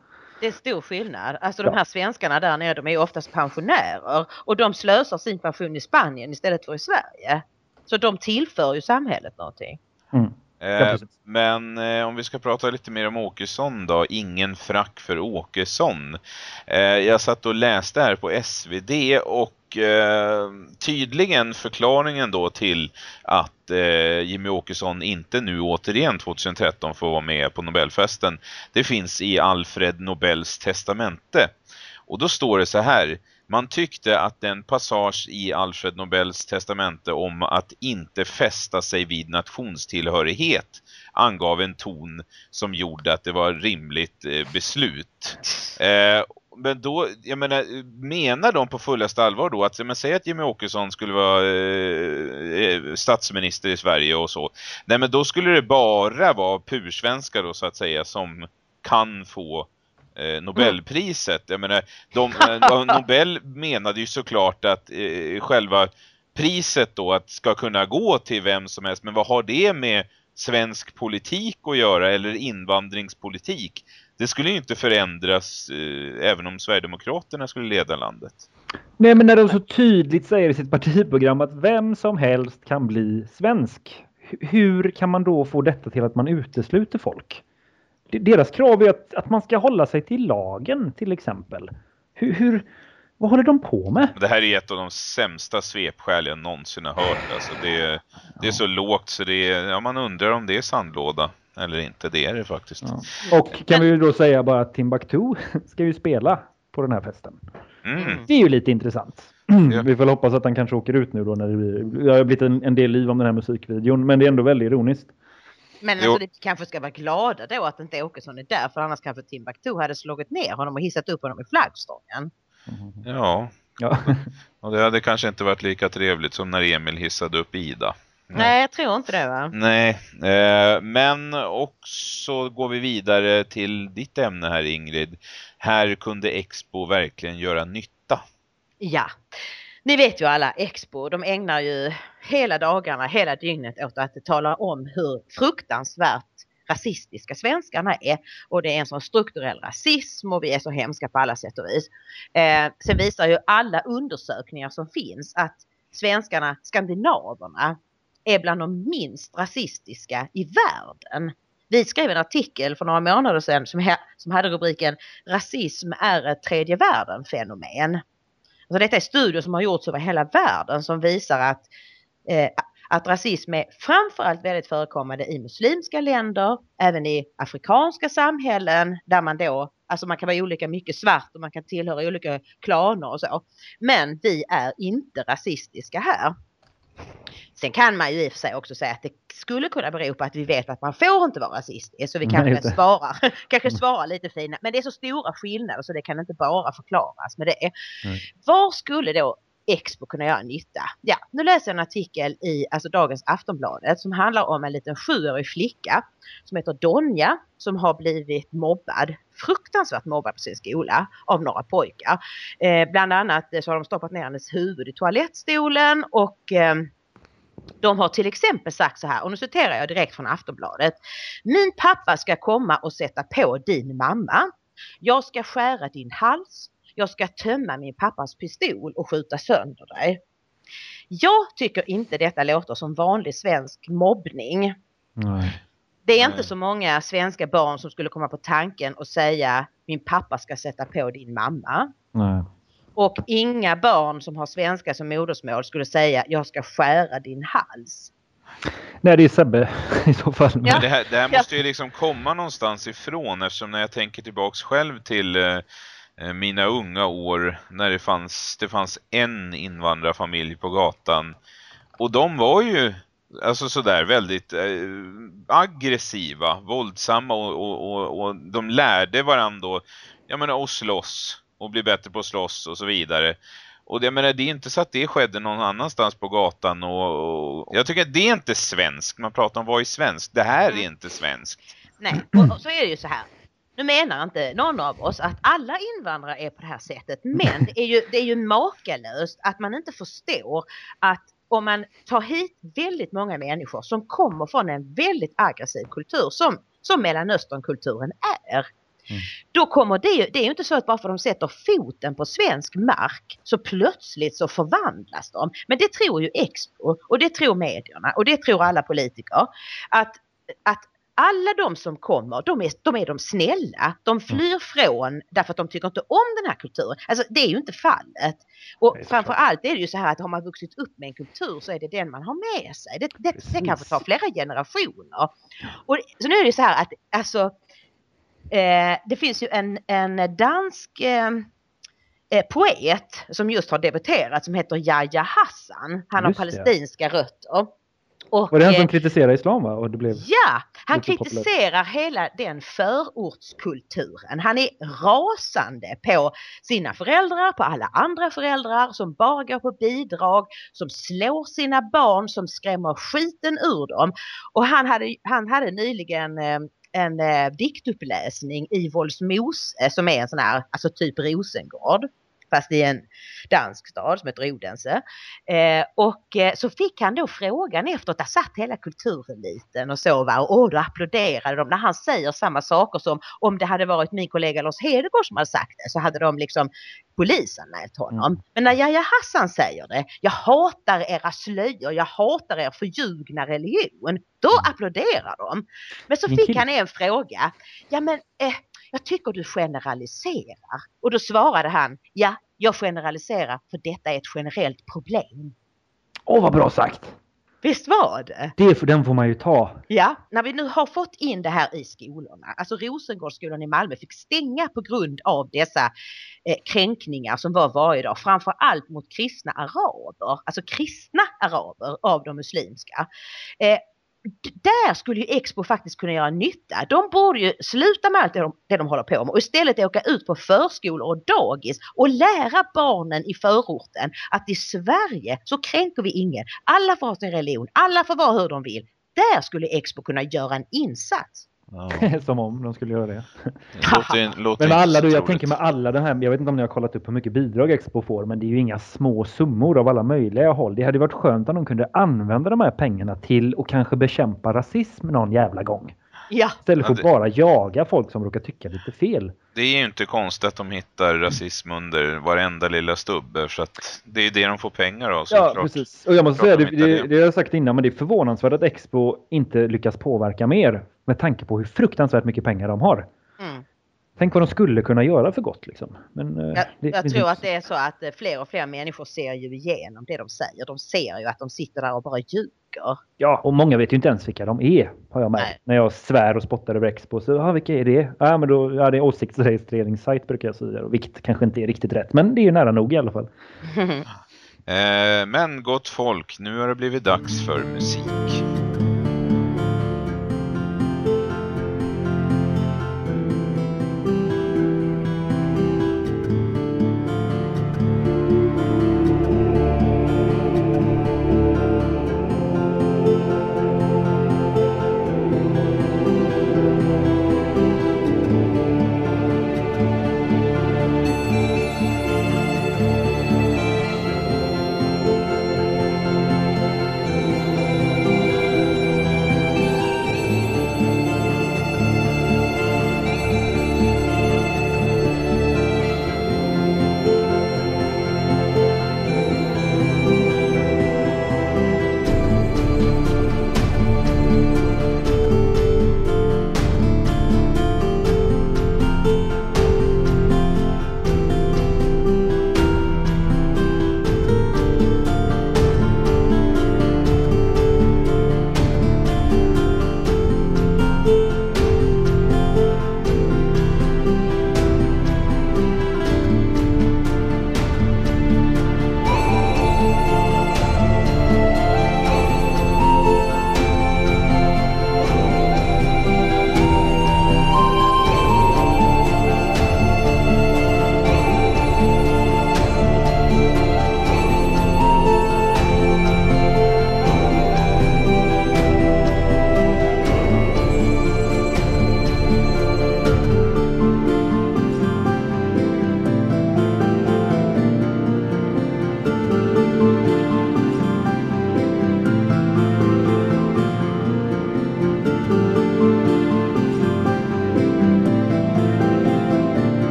Speaker 3: Det är stor skillnad. Alltså de här svenskarna där nere de är oftast pensionärer och de slösar sin pension i Spanien istället för i Sverige. Så de tillför ju samhället någonting.
Speaker 4: Mm.
Speaker 2: Eh, men eh, om vi ska prata lite mer om Åkesson då, ingen frack för Åkesson. Eh, jag satt och läste här på SvD och eh, tydligen förklaringen då till att eh, Jimmy Åkesson inte nu återigen 2013 får vara med på Nobelfesten. Det finns i Alfred Nobels testamente. Och då står det så här. Man tyckte att den passage i Alfred Nobels testamente om att inte fästa sig vid nationstillhörighet angav en ton som gjorde att det var rimligt eh, beslut. Eh, men då, jag menar, menar de på fullaste allvar då att, men säg att Jimmy Åkesson skulle vara eh, eh, statsminister i Sverige och så. Nej men då skulle det bara vara pursvenskar då så att säga som kan få eh, Nobelpriset. Jag menar, de, eh, Nobel menade ju såklart att eh, själva priset då att ska kunna gå till vem som helst. Men vad har det med svensk politik att göra eller invandringspolitik? Det skulle ju inte förändras eh, även om Sverigedemokraterna skulle leda landet.
Speaker 4: Nej, men när de så tydligt säger i sitt partiprogram att vem som helst kan bli svensk. Hur kan man då få detta till att man utesluter folk? Deras krav är att, att man ska hålla sig till lagen till exempel. Hur, hur, vad håller de på med?
Speaker 2: Det här är ett av de sämsta svepskäl jag någonsin har hört. Alltså det, är, det är så lågt så det är, ja, man undrar om det är sandlåda eller inte. Det är det faktiskt.
Speaker 4: Ja. Och kan vi då säga bara att Timbuktu ska ju spela på den här festen.
Speaker 2: Mm.
Speaker 4: Det är ju lite intressant. Ja. Vi får hoppas att han kanske åker ut nu då när det blir. Det har blivit en, en del liv om den här musikvideon, men det är ändå väldigt ironiskt.
Speaker 3: Men alltså, det kanske ska vara glada då att inte Åkesson är där för annars kanske Timbuktu hade slagit ner honom och hissat upp honom i flaggstången.
Speaker 2: Mm. Ja. ja. och det hade kanske inte varit lika trevligt som när Emil hissade upp Ida.
Speaker 3: Nej, Nej jag tror inte det va?
Speaker 2: Nej, eh, men också går vi vidare till ditt ämne här Ingrid. Här kunde Expo verkligen göra nytta.
Speaker 3: Ja, ni vet ju alla Expo, de ägnar ju hela dagarna, hela dygnet åt att tala om hur fruktansvärt rasistiska svenskarna är. Och det är en sån strukturell rasism och vi är så hemska på alla sätt och vis. Eh, sen visar ju alla undersökningar som finns att svenskarna, skandinaverna, är bland de minst rasistiska i världen. Vi skrev en artikel för några månader sedan som, som hade rubriken Rasism är ett tredje världen fenomen. Alltså detta är studier som har gjorts över hela världen som visar att, eh, att rasism är framförallt väldigt förekommande i muslimska länder, även i afrikanska samhällen där man då, alltså man kan vara olika mycket svart och man kan tillhöra olika klaner och så. Men vi är inte rasistiska här. Sen kan man ju i och för sig också säga att det skulle kunna bero på att vi vet att man får inte vara rasistisk. Så vi kanske svarar, kanske svarar lite fina. Men det är så stora skillnader så det kan inte bara förklaras med det. Mm. Var skulle då Expo kunna göra nytta? Ja, nu läser jag en artikel i alltså dagens Aftonbladet som handlar om en liten sjuårig flicka som heter Donja som har blivit mobbad, fruktansvärt mobbad på sin skola av några pojkar. Eh, bland annat så har de stoppat ner hennes huvud i toalettstolen och eh, de har till exempel sagt så här, och nu citerar jag direkt från Aftonbladet. Min pappa ska komma och sätta på din mamma. Jag ska skära din hals. Jag ska tömma min pappas pistol och skjuta sönder dig. Jag tycker inte detta låter som vanlig svensk mobbning. Nej. Det är Nej. inte så många svenska barn som skulle komma på tanken och säga min pappa ska sätta på din mamma. Nej. Och inga barn som har svenska som modersmål skulle säga jag ska skära din hals.
Speaker 4: Nej, det är Sebbe i så fall.
Speaker 2: Ja. Det, här, det här måste ju liksom komma någonstans ifrån eftersom när jag tänker tillbaks själv till eh, mina unga år när det fanns, det fanns en invandrarfamilj på gatan. Och de var ju alltså sådär väldigt eh, aggressiva, våldsamma och, och, och, och de lärde varandra jag menar, att slåss och bli bättre på att slåss och så vidare. Och det, menar, det är inte så att det skedde någon annanstans på gatan och, och jag tycker att det är inte svenskt. Man pratar om vad är svenskt. Det här är mm. inte svenskt.
Speaker 3: Nej, och så är det ju så här. Nu menar inte någon av oss att alla invandrare är på det här sättet. Men det är ju, det är ju makalöst att man inte förstår att om man tar hit väldigt många människor som kommer från en väldigt aggressiv kultur som, som Mellanösternkulturen är. Mm. Då kommer det det är ju inte så att bara för att de sätter foten på svensk mark så plötsligt så förvandlas de. Men det tror ju Expo och det tror medierna och det tror alla politiker. Att, att alla de som kommer, de är, de är de snälla. De mm. flyr från därför att de tycker inte om den här kulturen. Alltså det är ju inte fallet. Och framförallt är det ju så här att har man vuxit upp med en kultur så är det den man har med sig. Det, det, det kanske tar flera generationer. Och, så nu är det så här att alltså Eh, det finns ju en, en dansk eh, eh, poet som just har debuterat som heter Yahya Hassan. Han har
Speaker 4: Just det.
Speaker 3: palestinska rötter. Och,
Speaker 4: Var det han som
Speaker 3: eh,
Speaker 4: kritiserade islam va? Och det blev...
Speaker 3: Ja, han
Speaker 4: populärt.
Speaker 3: kritiserar hela den förortskulturen. Han är rasande på sina föräldrar, på alla andra föräldrar som bara går på bidrag, som slår sina barn, som skrämmer skiten ur dem. Och han hade, han hade nyligen eh, en eh, diktuppläsning i Volsmose som är en sån här, alltså typ Rosengård. Fast i en dansk stad som heter Odense. Eh, och eh, så fick han då frågan efteråt, där satt hela kultureliten och så va, och då applåderade de när han säger samma saker som om det hade varit min kollega Lars Hedegaard som hade sagt det så hade de liksom polisanmält honom.
Speaker 4: Mm.
Speaker 3: Men när Yahya Hassan säger det, jag hatar era slöjor, jag hatar er förljugna religion, då applåderar de. Men så fick han en fråga, ja men eh, jag tycker du generaliserar. Och då svarade han, ja jag generaliserar för detta är ett generellt problem.
Speaker 4: Åh vad bra sagt!
Speaker 3: Visst var det?
Speaker 4: Det, får- den får man ju ta.
Speaker 3: Ja, när vi nu har fått in det här i skolorna, alltså Rosengårdsskolan i Malmö fick stänga på grund av dessa eh, kränkningar som var varje dag, framför allt mot kristna araber, alltså kristna araber av de muslimska. Eh, där skulle ju Expo faktiskt kunna göra nytta. De borde ju sluta med allt det de, det de håller på med och istället åka ut på förskolor och dagis och lära barnen i förorten att i Sverige så kränker vi ingen. Alla får ha sin religion, alla får vara hur de vill. Där skulle Expo kunna göra en insats.
Speaker 2: Ja,
Speaker 4: Som om de skulle göra det.
Speaker 2: låter, låter
Speaker 4: Men alla då, jag tänker med alla de här, jag vet inte om ni har kollat upp hur mycket bidrag Expo får, men det är ju inga små summor av alla möjliga håll. Det hade varit skönt om de kunde använda de här pengarna till och kanske bekämpa rasism någon jävla gång.
Speaker 3: Ja,
Speaker 4: Istället för
Speaker 2: Ja,
Speaker 4: att
Speaker 2: det-
Speaker 4: bara jaga folk som råkar tycka lite fel.
Speaker 2: Det är ju inte konstigt att de hittar rasism under varenda lilla stubbe för att det är det de får pengar av
Speaker 4: Ja,
Speaker 2: såklart.
Speaker 4: precis. Och jag måste
Speaker 2: Klart
Speaker 4: säga,
Speaker 2: de
Speaker 4: det, det.
Speaker 2: det
Speaker 4: har jag sagt innan, men det är förvånansvärt att Expo inte lyckas påverka mer. Med tanke på hur fruktansvärt mycket pengar de har.
Speaker 3: mm.
Speaker 4: Tänk vad de skulle kunna göra för gott liksom. Men, eh,
Speaker 3: jag,
Speaker 4: det-
Speaker 3: jag
Speaker 4: det-
Speaker 3: tror att det är så att eh, fler och fler människor ser ju igenom det de säger. De ser ju att de sitter där och bara ljuger.
Speaker 4: Ja, och många vet ju inte ens vilka de är. Har jag märkt. När jag svär och spottar över Expo. Så, ja, vilka är det? Ja, men då, ja, det är åsiktsregistreringssajt brukar jag säga. Och vilket kanske inte är riktigt rätt. Men det är ju nära nog i alla fall.
Speaker 2: Eh, men gott folk, nu har det blivit dags för musik.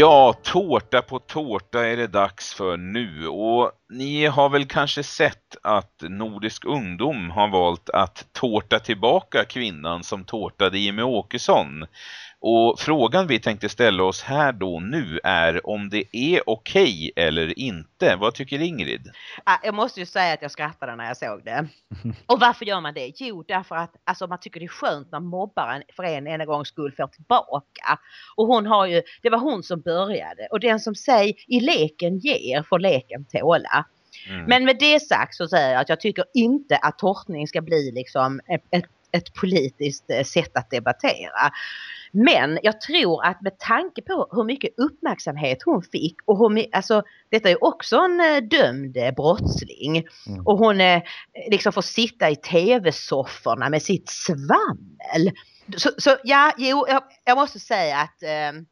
Speaker 2: Ja, tårta på tårta är det dags för nu och ni har väl kanske sett att Nordisk ungdom har valt att tårta tillbaka kvinnan som tårtade Jimmy Åkesson. Och frågan vi tänkte ställa oss här då nu är om det är okej okay eller inte. Vad tycker Ingrid?
Speaker 3: Jag måste ju säga att jag skrattade när jag såg det. Och varför gör man det? Jo, därför att alltså, man tycker det är skönt när mobbaren för en enda gångs skull får tillbaka. Och hon har ju, det var hon som började. Och den som säger i leken ger får leken tåla. Mm. Men med det sagt så säger jag att jag tycker inte att torkning ska bli liksom ett, ett, ett politiskt eh, sätt att debattera. Men jag tror att med tanke på hur mycket uppmärksamhet hon fick och hur, alltså detta är också en eh, dömd eh, brottsling mm. och hon eh, liksom får sitta i tv-sofforna med sitt svammel. Så, så ja, jo, jag, jag måste säga att eh,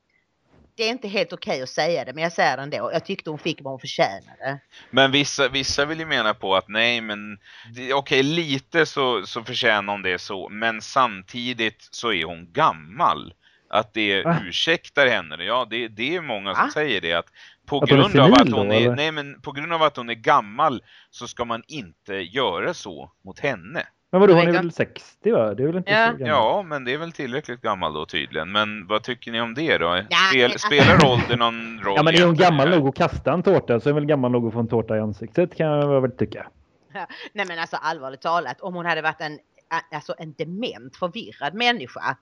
Speaker 3: det är inte helt okej okay att säga det, men jag säger det ändå. Jag tyckte hon fick vad hon förtjänade.
Speaker 2: Men vissa, vissa vill ju mena på att nej, men okej, okay, lite så, så förtjänar hon det så. Men samtidigt så är hon gammal. Att det ah. ursäktar henne. Ja, det, det är många som ah. säger det. Att på att grund av att hon då, är, nej, men på grund av att hon är gammal så ska man inte göra så mot henne.
Speaker 4: Men vadå, hon är väl 60 va? Det är väl inte
Speaker 2: ja.
Speaker 4: så
Speaker 2: Ja, men det är väl tillräckligt gammal då tydligen. Men vad tycker ni om det då? Spel, spelar åldern någon roll?
Speaker 4: Ja, men är hon gammal nog att kasta en tårta så är väl gammal nog att få en tårta i ansiktet kan jag väl tycka.
Speaker 3: Nej men alltså allvarligt talat, om hon hade varit en, alltså en dement förvirrad människa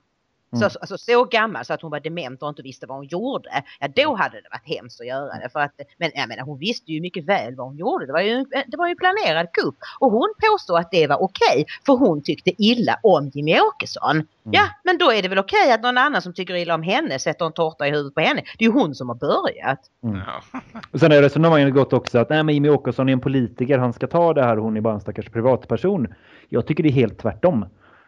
Speaker 3: Mm. Så, alltså, så gammal så att hon var dement och inte visste vad hon gjorde. Ja då mm. hade det varit hemskt att göra det. För att, men jag menar hon visste ju mycket väl vad hon gjorde. Det var ju, det var ju planerad kupp. Och hon påstod att det var okej. Okay, för hon tyckte illa om Jimmy Åkesson. Mm. Ja men då är det väl okej okay att någon annan som tycker illa om henne sätter en tårta i huvudet på henne. Det är ju hon som har börjat.
Speaker 4: Mm. Och sen är resonemanget gått också att nej, men Jimmy Åkesson är en politiker. Han ska ta det här hon är bara en stackars privatperson. Jag tycker det är helt tvärtom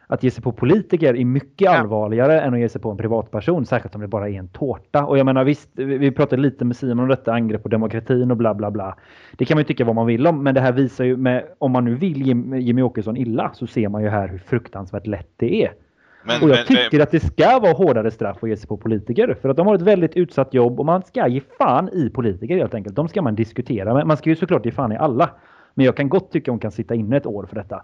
Speaker 4: att ge sig på politiker är mycket ja. allvarligare än att ge sig på en privatperson, särskilt om det bara är en tårta. Och jag menar visst, vi pratade lite med Simon om detta, angrepp på demokratin och bla bla bla. Det kan man ju tycka vad man vill om, men det här visar ju med, om man nu vill Jimmy Åkesson illa så ser man ju här hur fruktansvärt lätt det är. Men, och jag men, tycker men... att det ska vara hårdare straff att ge sig på politiker. För att de har ett väldigt utsatt jobb och man ska ge fan i politiker helt enkelt. De ska man diskutera med. Man ska ju såklart ge fan i alla. Men jag kan gott tycka hon kan sitta inne ett år för detta.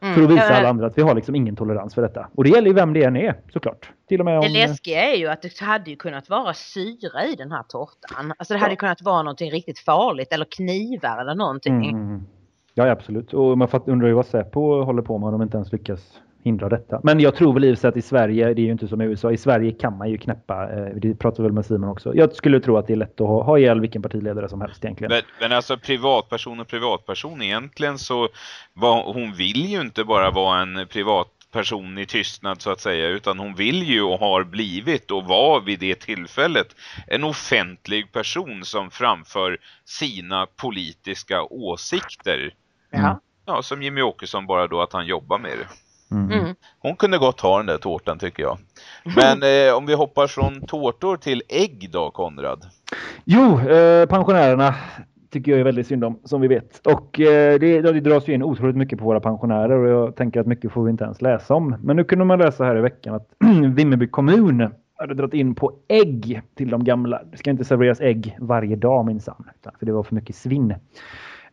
Speaker 4: Mm. För att visa alla andra att vi har liksom ingen tolerans för detta. Och det gäller ju vem det än är såklart. Till och med om...
Speaker 3: Det läskiga är ju att det hade ju kunnat vara syra i den här tårtan. Alltså det hade ja. kunnat vara någonting riktigt farligt eller knivar eller någonting. Mm. mm, mm.
Speaker 4: Ja, absolut. Och man undrar ju vad Säpo håller på med om de inte ens lyckas hindra detta. Men jag tror väl i att i Sverige, det är ju inte som i USA, i Sverige kan man ju knäppa, eh, det pratar väl med Simon också. Jag skulle tro att det är lätt att ha, ha ihjäl vilken partiledare som helst egentligen.
Speaker 2: Men, men alltså privatperson och privatperson egentligen så var, hon vill ju inte bara vara en privat person i tystnad så att säga utan hon vill ju och har blivit och var vid det tillfället en offentlig person som framför sina politiska åsikter.
Speaker 3: Ja.
Speaker 2: Ja, som Jimmy Åkesson bara då att han jobbar med det.
Speaker 3: Mm. mm.
Speaker 2: Hon kunde gott ha den där tårtan tycker jag. Men eh, om vi hoppar från tårtor till ägg då, Konrad?
Speaker 4: Jo, eh, pensionärerna tycker jag är väldigt synd om, som vi vet. Och eh, det, det dras ju in otroligt mycket på våra pensionärer och jag tänker att mycket får vi inte ens läsa om. Men nu kunde man läsa här i veckan att Vimmerby kommun hade dragit in på ägg till de gamla. Det ska inte serveras ägg varje dag minsann, för det var för mycket svinn.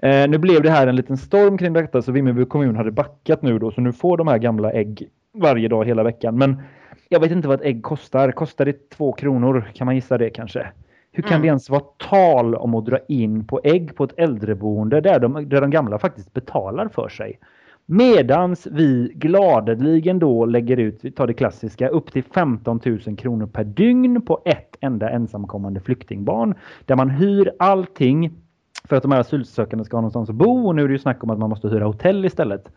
Speaker 4: Eh, nu blev det här en liten storm kring detta så Vimmerby kommun hade backat nu då så nu får de här gamla ägg varje dag hela veckan. Men jag vet inte vad ett ägg kostar. Kostar det två kronor? Kan man gissa det kanske? Hur kan mm. det ens vara tal om att dra in på ägg på ett äldreboende där de, där de gamla faktiskt betalar för sig? Medans vi gladeligen då lägger ut, vi tar det klassiska, upp till 15 000 kronor per dygn på ett enda ensamkommande flyktingbarn. Där man hyr allting för att de här asylsökande ska ha någonstans att bo och nu är det ju snack om att man måste hyra hotell istället.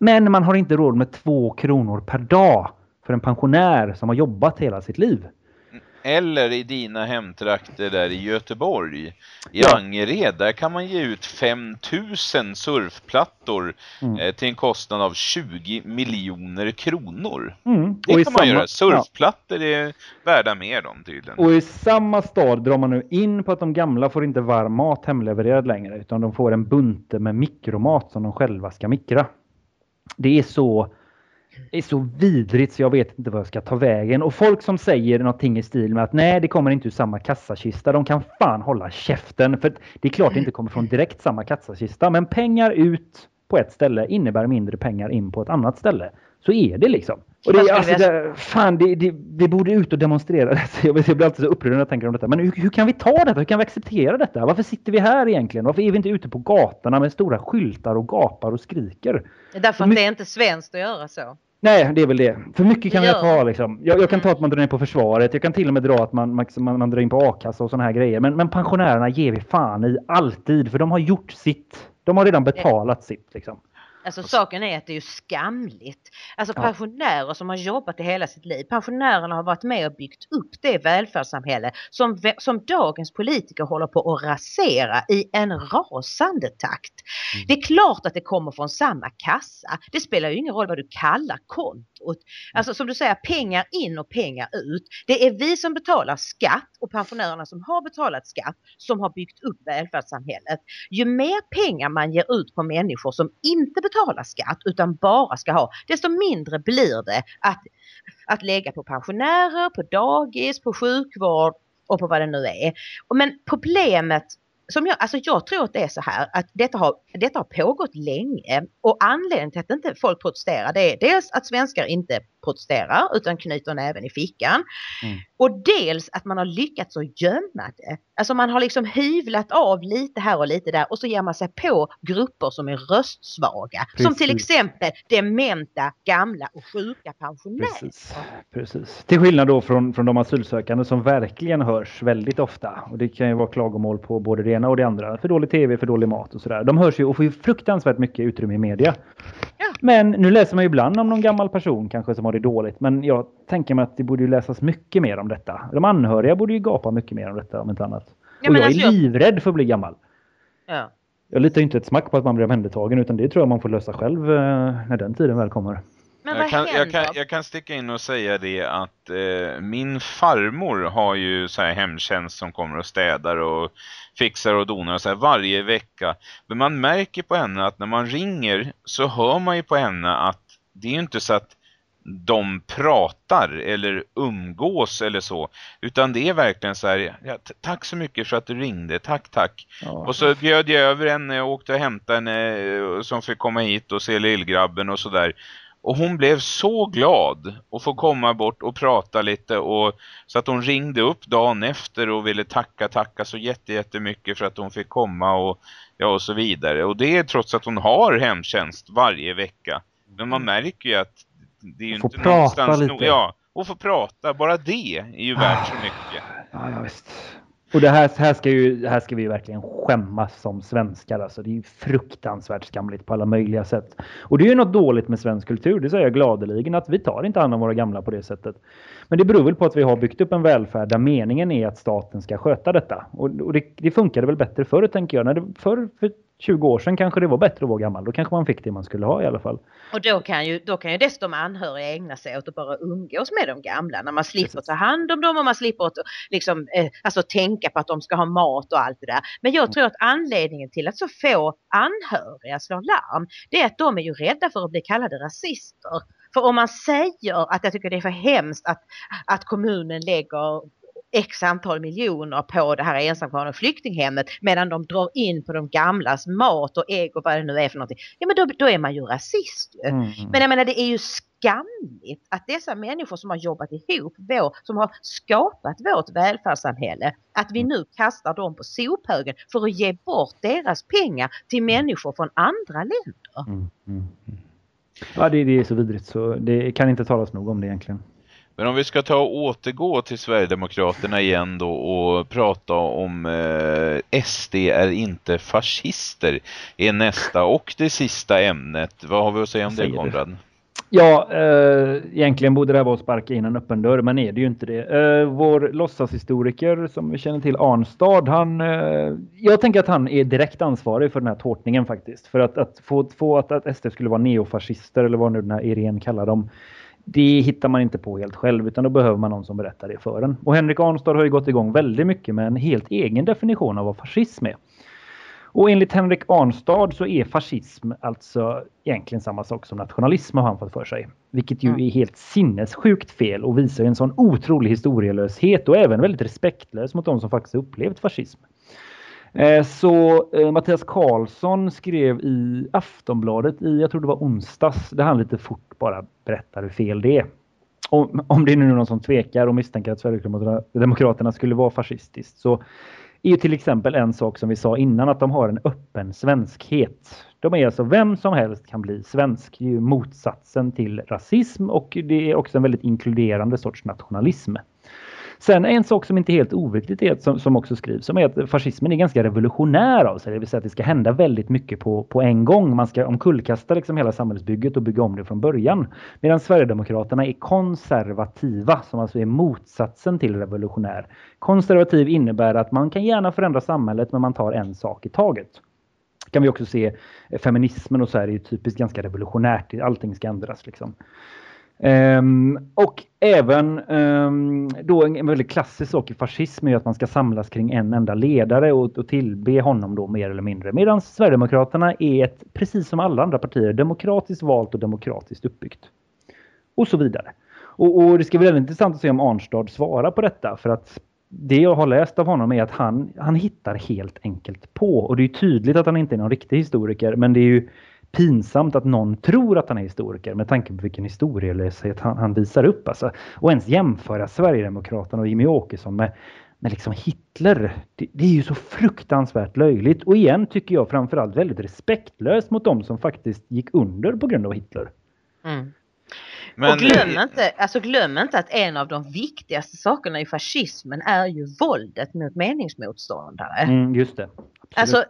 Speaker 4: Men man har inte råd med två kronor per dag för en pensionär som har jobbat hela sitt liv.
Speaker 2: Eller i dina hemtrakter där i Göteborg, i ja. Angered, där kan man ge ut 5000 surfplattor mm. eh, till en kostnad av 20 miljoner kronor.
Speaker 4: Mm.
Speaker 2: Det kan man göra. Surfplattor ja. är värda mer dem tydligen.
Speaker 4: Och i samma stad drar man nu in på att de gamla får inte varm mat hemlevererad längre utan de får en bunte med mikromat som de själva ska mikra. Det är så är så vidrigt så jag vet inte vad jag ska ta vägen. Och folk som säger någonting i stil med att nej, det kommer inte ur samma kassakista. De kan fan hålla käften. För det är klart det inte kommer från direkt samma kassakista. Men pengar ut på ett ställe innebär mindre pengar in på ett annat ställe. Så är det liksom. Och det, alltså, det, fan, det, det, vi borde ut och demonstrera det. Jag blir alltid så upprörd när jag tänker om detta. Men hur, hur, kan vi ta detta? Hur kan vi acceptera detta? Varför sitter vi här egentligen? Varför är vi inte ute på gatorna med stora skyltar och gapar och skriker?
Speaker 3: Därför att det är inte svenskt att göra så.
Speaker 4: Nej, det är väl det. För mycket kan jag ta liksom. Jag, jag, kan ta att man drar ner på försvaret. Jag kan till och med dra att man, man, man drar in på a-kassa och sådana här grejer. Men, men pensionärerna ger vi fan i alltid. För de har gjort sitt. De har redan betalat sitt liksom.
Speaker 3: Alltså saken är att det är ju skamligt. Alltså pensionärer som har jobbat i hela sitt liv. Pensionärerna har varit med och byggt upp det välfärdssamhälle som, som dagens politiker håller på att rasera i en rasande takt. Mm. Det är klart att det kommer från samma kassa. Det spelar ju ingen roll vad du kallar kontot. Alltså som du säger, pengar in och pengar ut. Det är vi som betalar skatt och pensionärerna som har betalat skatt som har byggt upp välfärdssamhället. Ju mer pengar man ger ut på människor som inte betalar skatt utan bara ska ha, desto mindre blir det att, att lägga på pensionärer, på dagis, på sjukvård och på vad det nu är. Men problemet som jag, alltså jag tror att det är så här att detta har, detta har pågått länge och anledningen till att inte folk protesterar det är dels att svenskar inte protesterar utan knyter näven i fickan. Mm. Och dels att man har lyckats att gömma det. Alltså man har liksom hyvlat av lite här och lite där och så ger man sig på grupper som är röstsvaga. Precis. Som till exempel dementa, gamla och sjuka pensionärer.
Speaker 4: Precis. Precis. Till skillnad då från, från de asylsökande som verkligen hörs väldigt ofta. Och det kan ju vara klagomål på både det ena och det andra. För dålig tv, för dålig mat och sådär. De hörs ju och får ju fruktansvärt mycket utrymme i media. Ja. Men nu läser man ju ibland om någon gammal person kanske som har det dåligt. Men jag tänker mig att det borde läsas mycket mer om detta. De anhöriga borde ju gapa mycket mer om detta om inte annat. Ja, och jag alltså är livrädd för att bli gammal. Ja. Jag litar inte ett smack på att man blir omhändertagen utan det tror jag man får lösa själv eh, när den tiden väl kommer.
Speaker 2: Jag kan, jag, kan, jag kan sticka in och säga det att eh, min farmor har ju så här hemtjänst som kommer och städar och fixar och donar så här varje vecka. Men man märker på henne att när man ringer så hör man ju på henne att det är ju inte så att de pratar eller umgås eller så. Utan det är verkligen så här, ja, tack så mycket för att du ringde, tack tack. Ja. Och så bjöd jag över henne och åkte och hämtade henne eh, som fick komma hit och se lillgrabben och sådär. Och hon blev så glad att få komma bort och prata lite och så att hon ringde upp dagen efter och ville tacka tacka så jättemycket för att hon fick komma och ja och så vidare. Och det är trots att hon har hemtjänst varje vecka. Men man mm. märker ju att det är ju inte
Speaker 4: prata lite. No
Speaker 2: ja, och få prata, bara det är ju värt så mycket.
Speaker 4: Ja, ja visst. Och det här, här, ska ju, här ska vi ju verkligen skämmas som svenskar. Alltså, det är ju fruktansvärt skamligt på alla möjliga sätt. Och det är ju något dåligt med svensk kultur, det säger jag gladeligen, att vi tar inte hand om våra gamla på det sättet. Men det beror väl på att vi har byggt upp en välfärd där meningen är att staten ska sköta detta. Och, och det, det funkade väl bättre förr, tänker jag. När det, förr, för 20 år sedan kanske det var bättre att vara gammal. Då kanske man fick det man skulle ha i alla fall.
Speaker 3: Och då kan ju, då kan ju dessutom anhöriga ägna sig åt att bara umgås med de gamla. När man slipper Precis. ta hand om dem och man slipper att liksom, eh, alltså, tänka på att de ska ha mat och allt det där. Men jag tror att anledningen till att så få anhöriga slår larm, det är att de är ju rädda för att bli kallade rasister. För om man säger att jag tycker det är för hemskt att, att kommunen lägger x antal miljoner på det här ensamkommande flyktinghemmet medan de drar in på de gamlas mat och ägg och vad det nu är för någonting. Ja men då, då är man ju rasist ju. Mm. Men jag menar det är ju skamligt att dessa människor som har jobbat ihop vår, som har skapat vårt välfärdssamhälle, att vi nu kastar dem på sophögen för att ge bort deras pengar till människor från andra länder. Mm. Mm.
Speaker 4: Ja det, det är så vidrigt så det kan inte talas nog om det egentligen.
Speaker 2: Men om vi ska ta och återgå till Sverigedemokraterna igen då och prata om eh, SD är inte fascister är nästa och det sista ämnet. Vad har vi att säga om det Konrad?
Speaker 4: Ja, eh, egentligen borde det här vara att sparka in en öppen dörr, men är det ju inte det. Eh, vår låtsashistoriker som vi känner till, Arnstad, han, eh, jag tänker att han är direkt ansvarig för den här tårtningen faktiskt. För att, att få, få att, att SD skulle vara neofascister, eller vad nu den här Irene kallar dem, det hittar man inte på helt själv utan då behöver man någon som berättar det för en. Och Henrik Arnstad har ju gått igång väldigt mycket med en helt egen definition av vad fascism är. Och enligt Henrik Arnstad så är fascism alltså egentligen samma sak som nationalism har han fått för sig. Vilket ju är helt sinnessjukt fel och visar en sån otrolig historielöshet och även väldigt respektlös mot de som faktiskt upplevt fascism. Eh, så eh, Mattias Karlsson skrev i Aftonbladet i, jag tror det var onsdags, där han lite fort bara berättar hur fel det är. Om, om det är nu någon som tvekar och misstänker att Sverigedemokraterna skulle vara fascistiskt så är ju till exempel en sak som vi sa innan att de har en öppen svenskhet. De är alltså vem som helst kan bli svensk. Det är ju motsatsen till rasism och det är också en väldigt inkluderande sorts nationalism. Sen en sak som inte är helt oviktigt är som, som också skrivs som är att fascismen är ganska revolutionär av sig. Det vill säga att det ska hända väldigt mycket på, på en gång. Man ska omkullkasta liksom hela samhällsbygget och bygga om det från början. Medan Sverigedemokraterna är konservativa som alltså är motsatsen till revolutionär. Konservativ innebär att man kan gärna förändra samhället men man tar en sak i taget kan vi också se feminismen och så här är ju typiskt ganska revolutionärt. Allting ska ändras liksom. Um, och även um, då en, en, väldigt klassisk sak i fascism är att man ska samlas kring en enda ledare och, och tillbe honom då mer eller mindre. Medan Sverigedemokraterna är ett, precis som alla andra partier, demokratiskt valt och demokratiskt uppbyggt. Och så vidare. Och, och det ska bli väldigt intressant att se om Arnstad svarar på detta för att det jag har läst av honom är att han, han hittar helt enkelt på. Och det är tydligt att han inte är någon riktig historiker men det är ju pinsamt att någon tror att han är historiker med tanke på vilken historielöshet han, han visar upp. Alltså. Och ens jämföra Sverigedemokraterna och Jimmy Åkesson med, med liksom Hitler. Det, det, är ju så fruktansvärt löjligt och igen tycker jag framförallt väldigt respektlöst mot dem som faktiskt gick under på grund av Hitler.
Speaker 3: Mm. Men... Och glöm inte, alltså glöm inte att en av de viktigaste sakerna i fascismen är ju våldet mot meningsmotståndare.
Speaker 4: Mm, just det. Absolut.
Speaker 3: Alltså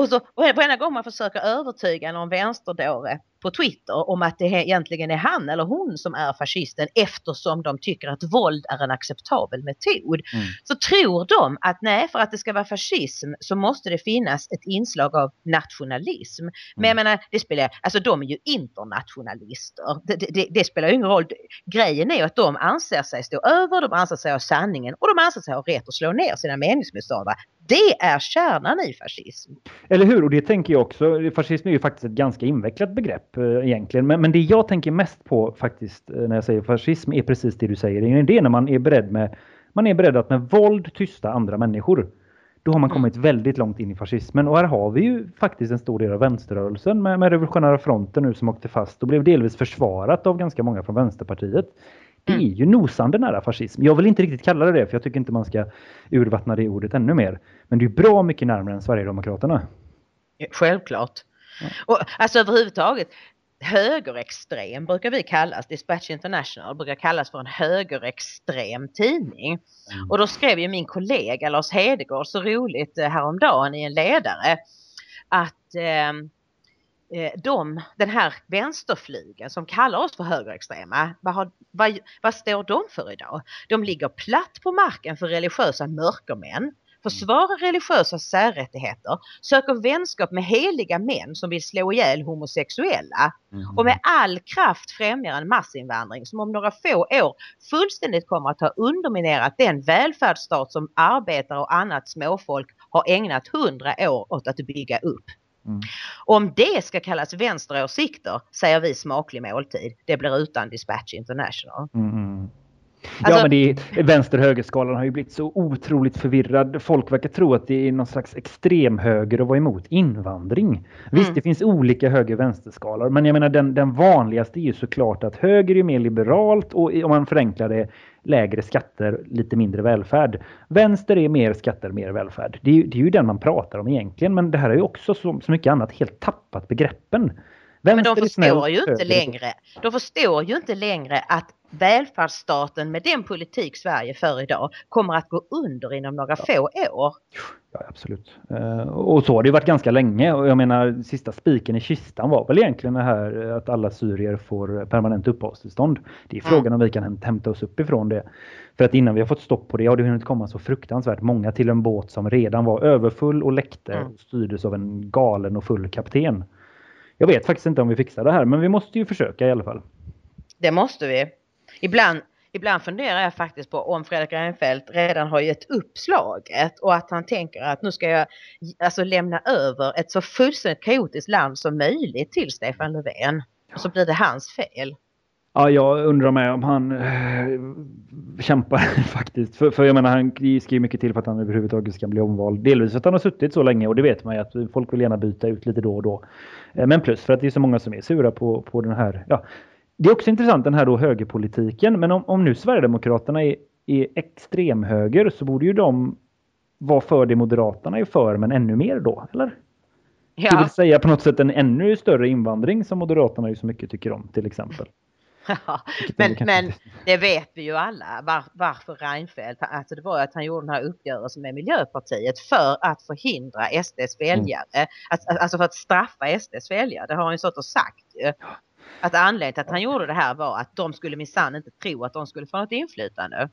Speaker 3: och, så, och varenda gång man försöker övertyga någon vänsterdåre på Twitter om att det egentligen är han eller hon som är fascisten eftersom de tycker att våld är en acceptabel metod. Mm. Så tror de att nej, för att det ska vara fascism så måste det finnas ett inslag av nationalism. Mm. Men jag menar, det spelar, alltså de är ju internationalister. Det, det, det, spelar ju ingen roll. Grejen är ju att de anser sig stå över, de anser sig ha sanningen och de anser sig ha rätt att slå ner sina meningsmotståndare. Det är kärnan i fascism.
Speaker 4: Eller hur? Och det tänker jag också. Fascism är ju faktiskt ett ganska invecklat begrepp eh, egentligen. Men, men det jag tänker mest på faktiskt eh, när jag säger fascism är precis det du säger. Det är när man är beredd med man är beredd att med våld tysta andra människor. Då har man kommit mm. väldigt långt in i fascismen. Och här har vi ju faktiskt en stor del av vänsterrörelsen med, med revolutionära fronten nu som åkte fast och blev delvis försvarat av ganska många från Vänsterpartiet. Det mm. är ju nosande nära fascism. Jag vill inte riktigt kalla det det för jag tycker inte man ska urvattna det ordet ännu mer. Men det är bra mycket närmare än Sverigedemokraterna.
Speaker 3: Självklart. Och, alltså överhuvudtaget, högerextrem brukar vi kallas, Dispatch International brukar kallas för en högerextrem tidning. Mm. Och då skrev ju min kollega Lars Hedegård så roligt eh, häromdagen i en ledare att eh, Eh, de, den här vänsterflygen som kallar oss för högerextrema, vad, har, vad, vad står de för idag? De ligger platt på marken för religiösa mörkermän, försvarar religiösa särrättigheter, söker vänskap med heliga män som vill slå ihjäl homosexuella mm. och med all kraft främjar en massinvandring som om några få år fullständigt kommer att ha underminerat den välfärdsstat som arbetare och annat småfolk har ägnat hundra år åt att bygga upp. Mm. Om det ska kallas vänsteråsikter säger vi smaklig måltid. Det blir utan Dispatch International.
Speaker 4: Mm. Alltså, ja, men det är, vänster-högerskalan har ju blivit så otroligt förvirrad. Folk verkar tro att det är någon slags extremhöger att vara emot invandring. Visst, mm. det finns olika höger-vänsterskalor, men jag menar den, den vanligaste är ju såklart att höger är mer liberalt och om man förenklar det lägre skatter, lite mindre välfärd. Vänster är mer skatter, mer välfärd. Det är, ju, det är ju den man pratar om egentligen, men det här är ju också som så mycket annat helt tappat begreppen.
Speaker 3: Vänster men de förstår ju inte längre. De förstår ju inte längre att välfärdsstaten med den politik Sverige för idag kommer att gå under inom några ja. få år.
Speaker 4: Ja, absolut. Uh, och så har det varit ganska länge. Och jag menar, sista spiken i kistan var väl egentligen det här att alla syrier får permanent uppehållstillstånd. Det är frågan om vi kan hämta oss upp ifrån det. För att innan vi har fått stopp på det har det hunnit komma så fruktansvärt många till en båt som redan var överfull och läckte och styrdes av en galen och full kapten. Jag vet faktiskt inte om vi fixar det här, men vi måste ju försöka i alla fall.
Speaker 3: Det måste vi. Ibland, ibland funderar jag faktiskt på om Fredrik Reinfeldt redan har gett upp slaget och att han tänker att nu ska jag alltså lämna över ett så fullständigt kaotiskt land som möjligt till Stefan Löfven. Och så blir det hans fel.
Speaker 4: Ja, jag undrar med om han äh, kämpar faktiskt. För, för jag menar, han skriver mycket till för att han överhuvudtaget ska bli omvald. Delvis för att han har suttit så länge och det vet man ju att folk vill gärna byta ut lite då och då. Eh, men plus för att det är så många som är sura på, på den här. Ja. Det är också intressant den här då högerpolitiken. Men om, om nu Sverigedemokraterna är, är extremhöger så borde ju de vara för det Moderaterna är för men ännu mer då, eller? Ja. Det vill säga på något sätt en ännu större invandring som Moderaterna ju så mycket tycker om till exempel.
Speaker 3: Ja, men, men det vet vi ju alla var, varför Reinfeldt, alltså det var ju att han gjorde den här uppgörelsen med Miljöpartiet för att förhindra SDs mm. väljare, mm. alltså för att straffa SDs väljare, det har han ju stått och sagt ju. Att anledningen till att han gjorde det här var att de skulle minsann inte tro att de skulle få något inflytande.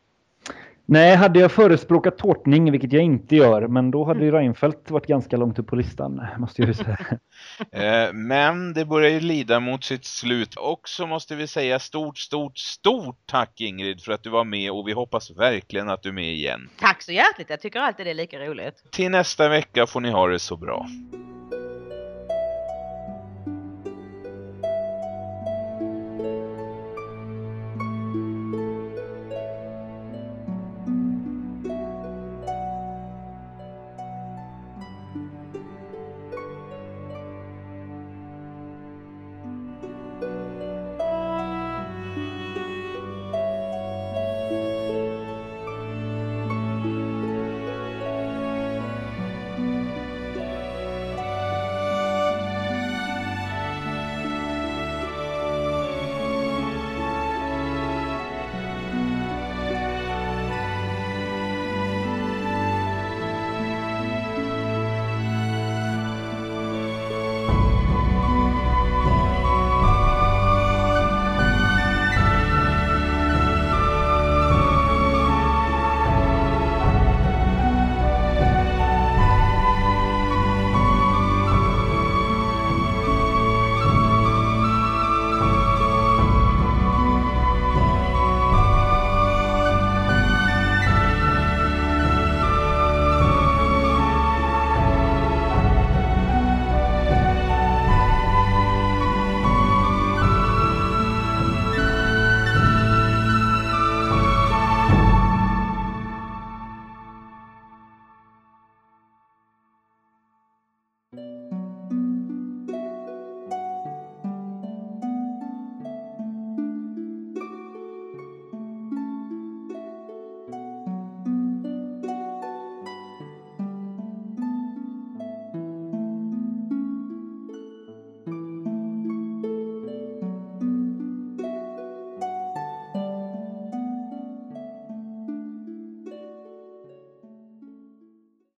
Speaker 4: Nej, hade jag förespråkat tårtning, vilket jag inte gör, men då hade ju mm. Reinfeldt varit ganska långt upp på listan, måste jag ju säga.
Speaker 2: Eh, men det börjar ju lida mot sitt slut. Och så måste vi säga stort, stort, stort tack Ingrid för att du var med och vi hoppas verkligen att du är med igen.
Speaker 3: Tack så hjärtligt, jag tycker alltid det är lika roligt.
Speaker 2: Till nästa vecka får ni ha det så bra.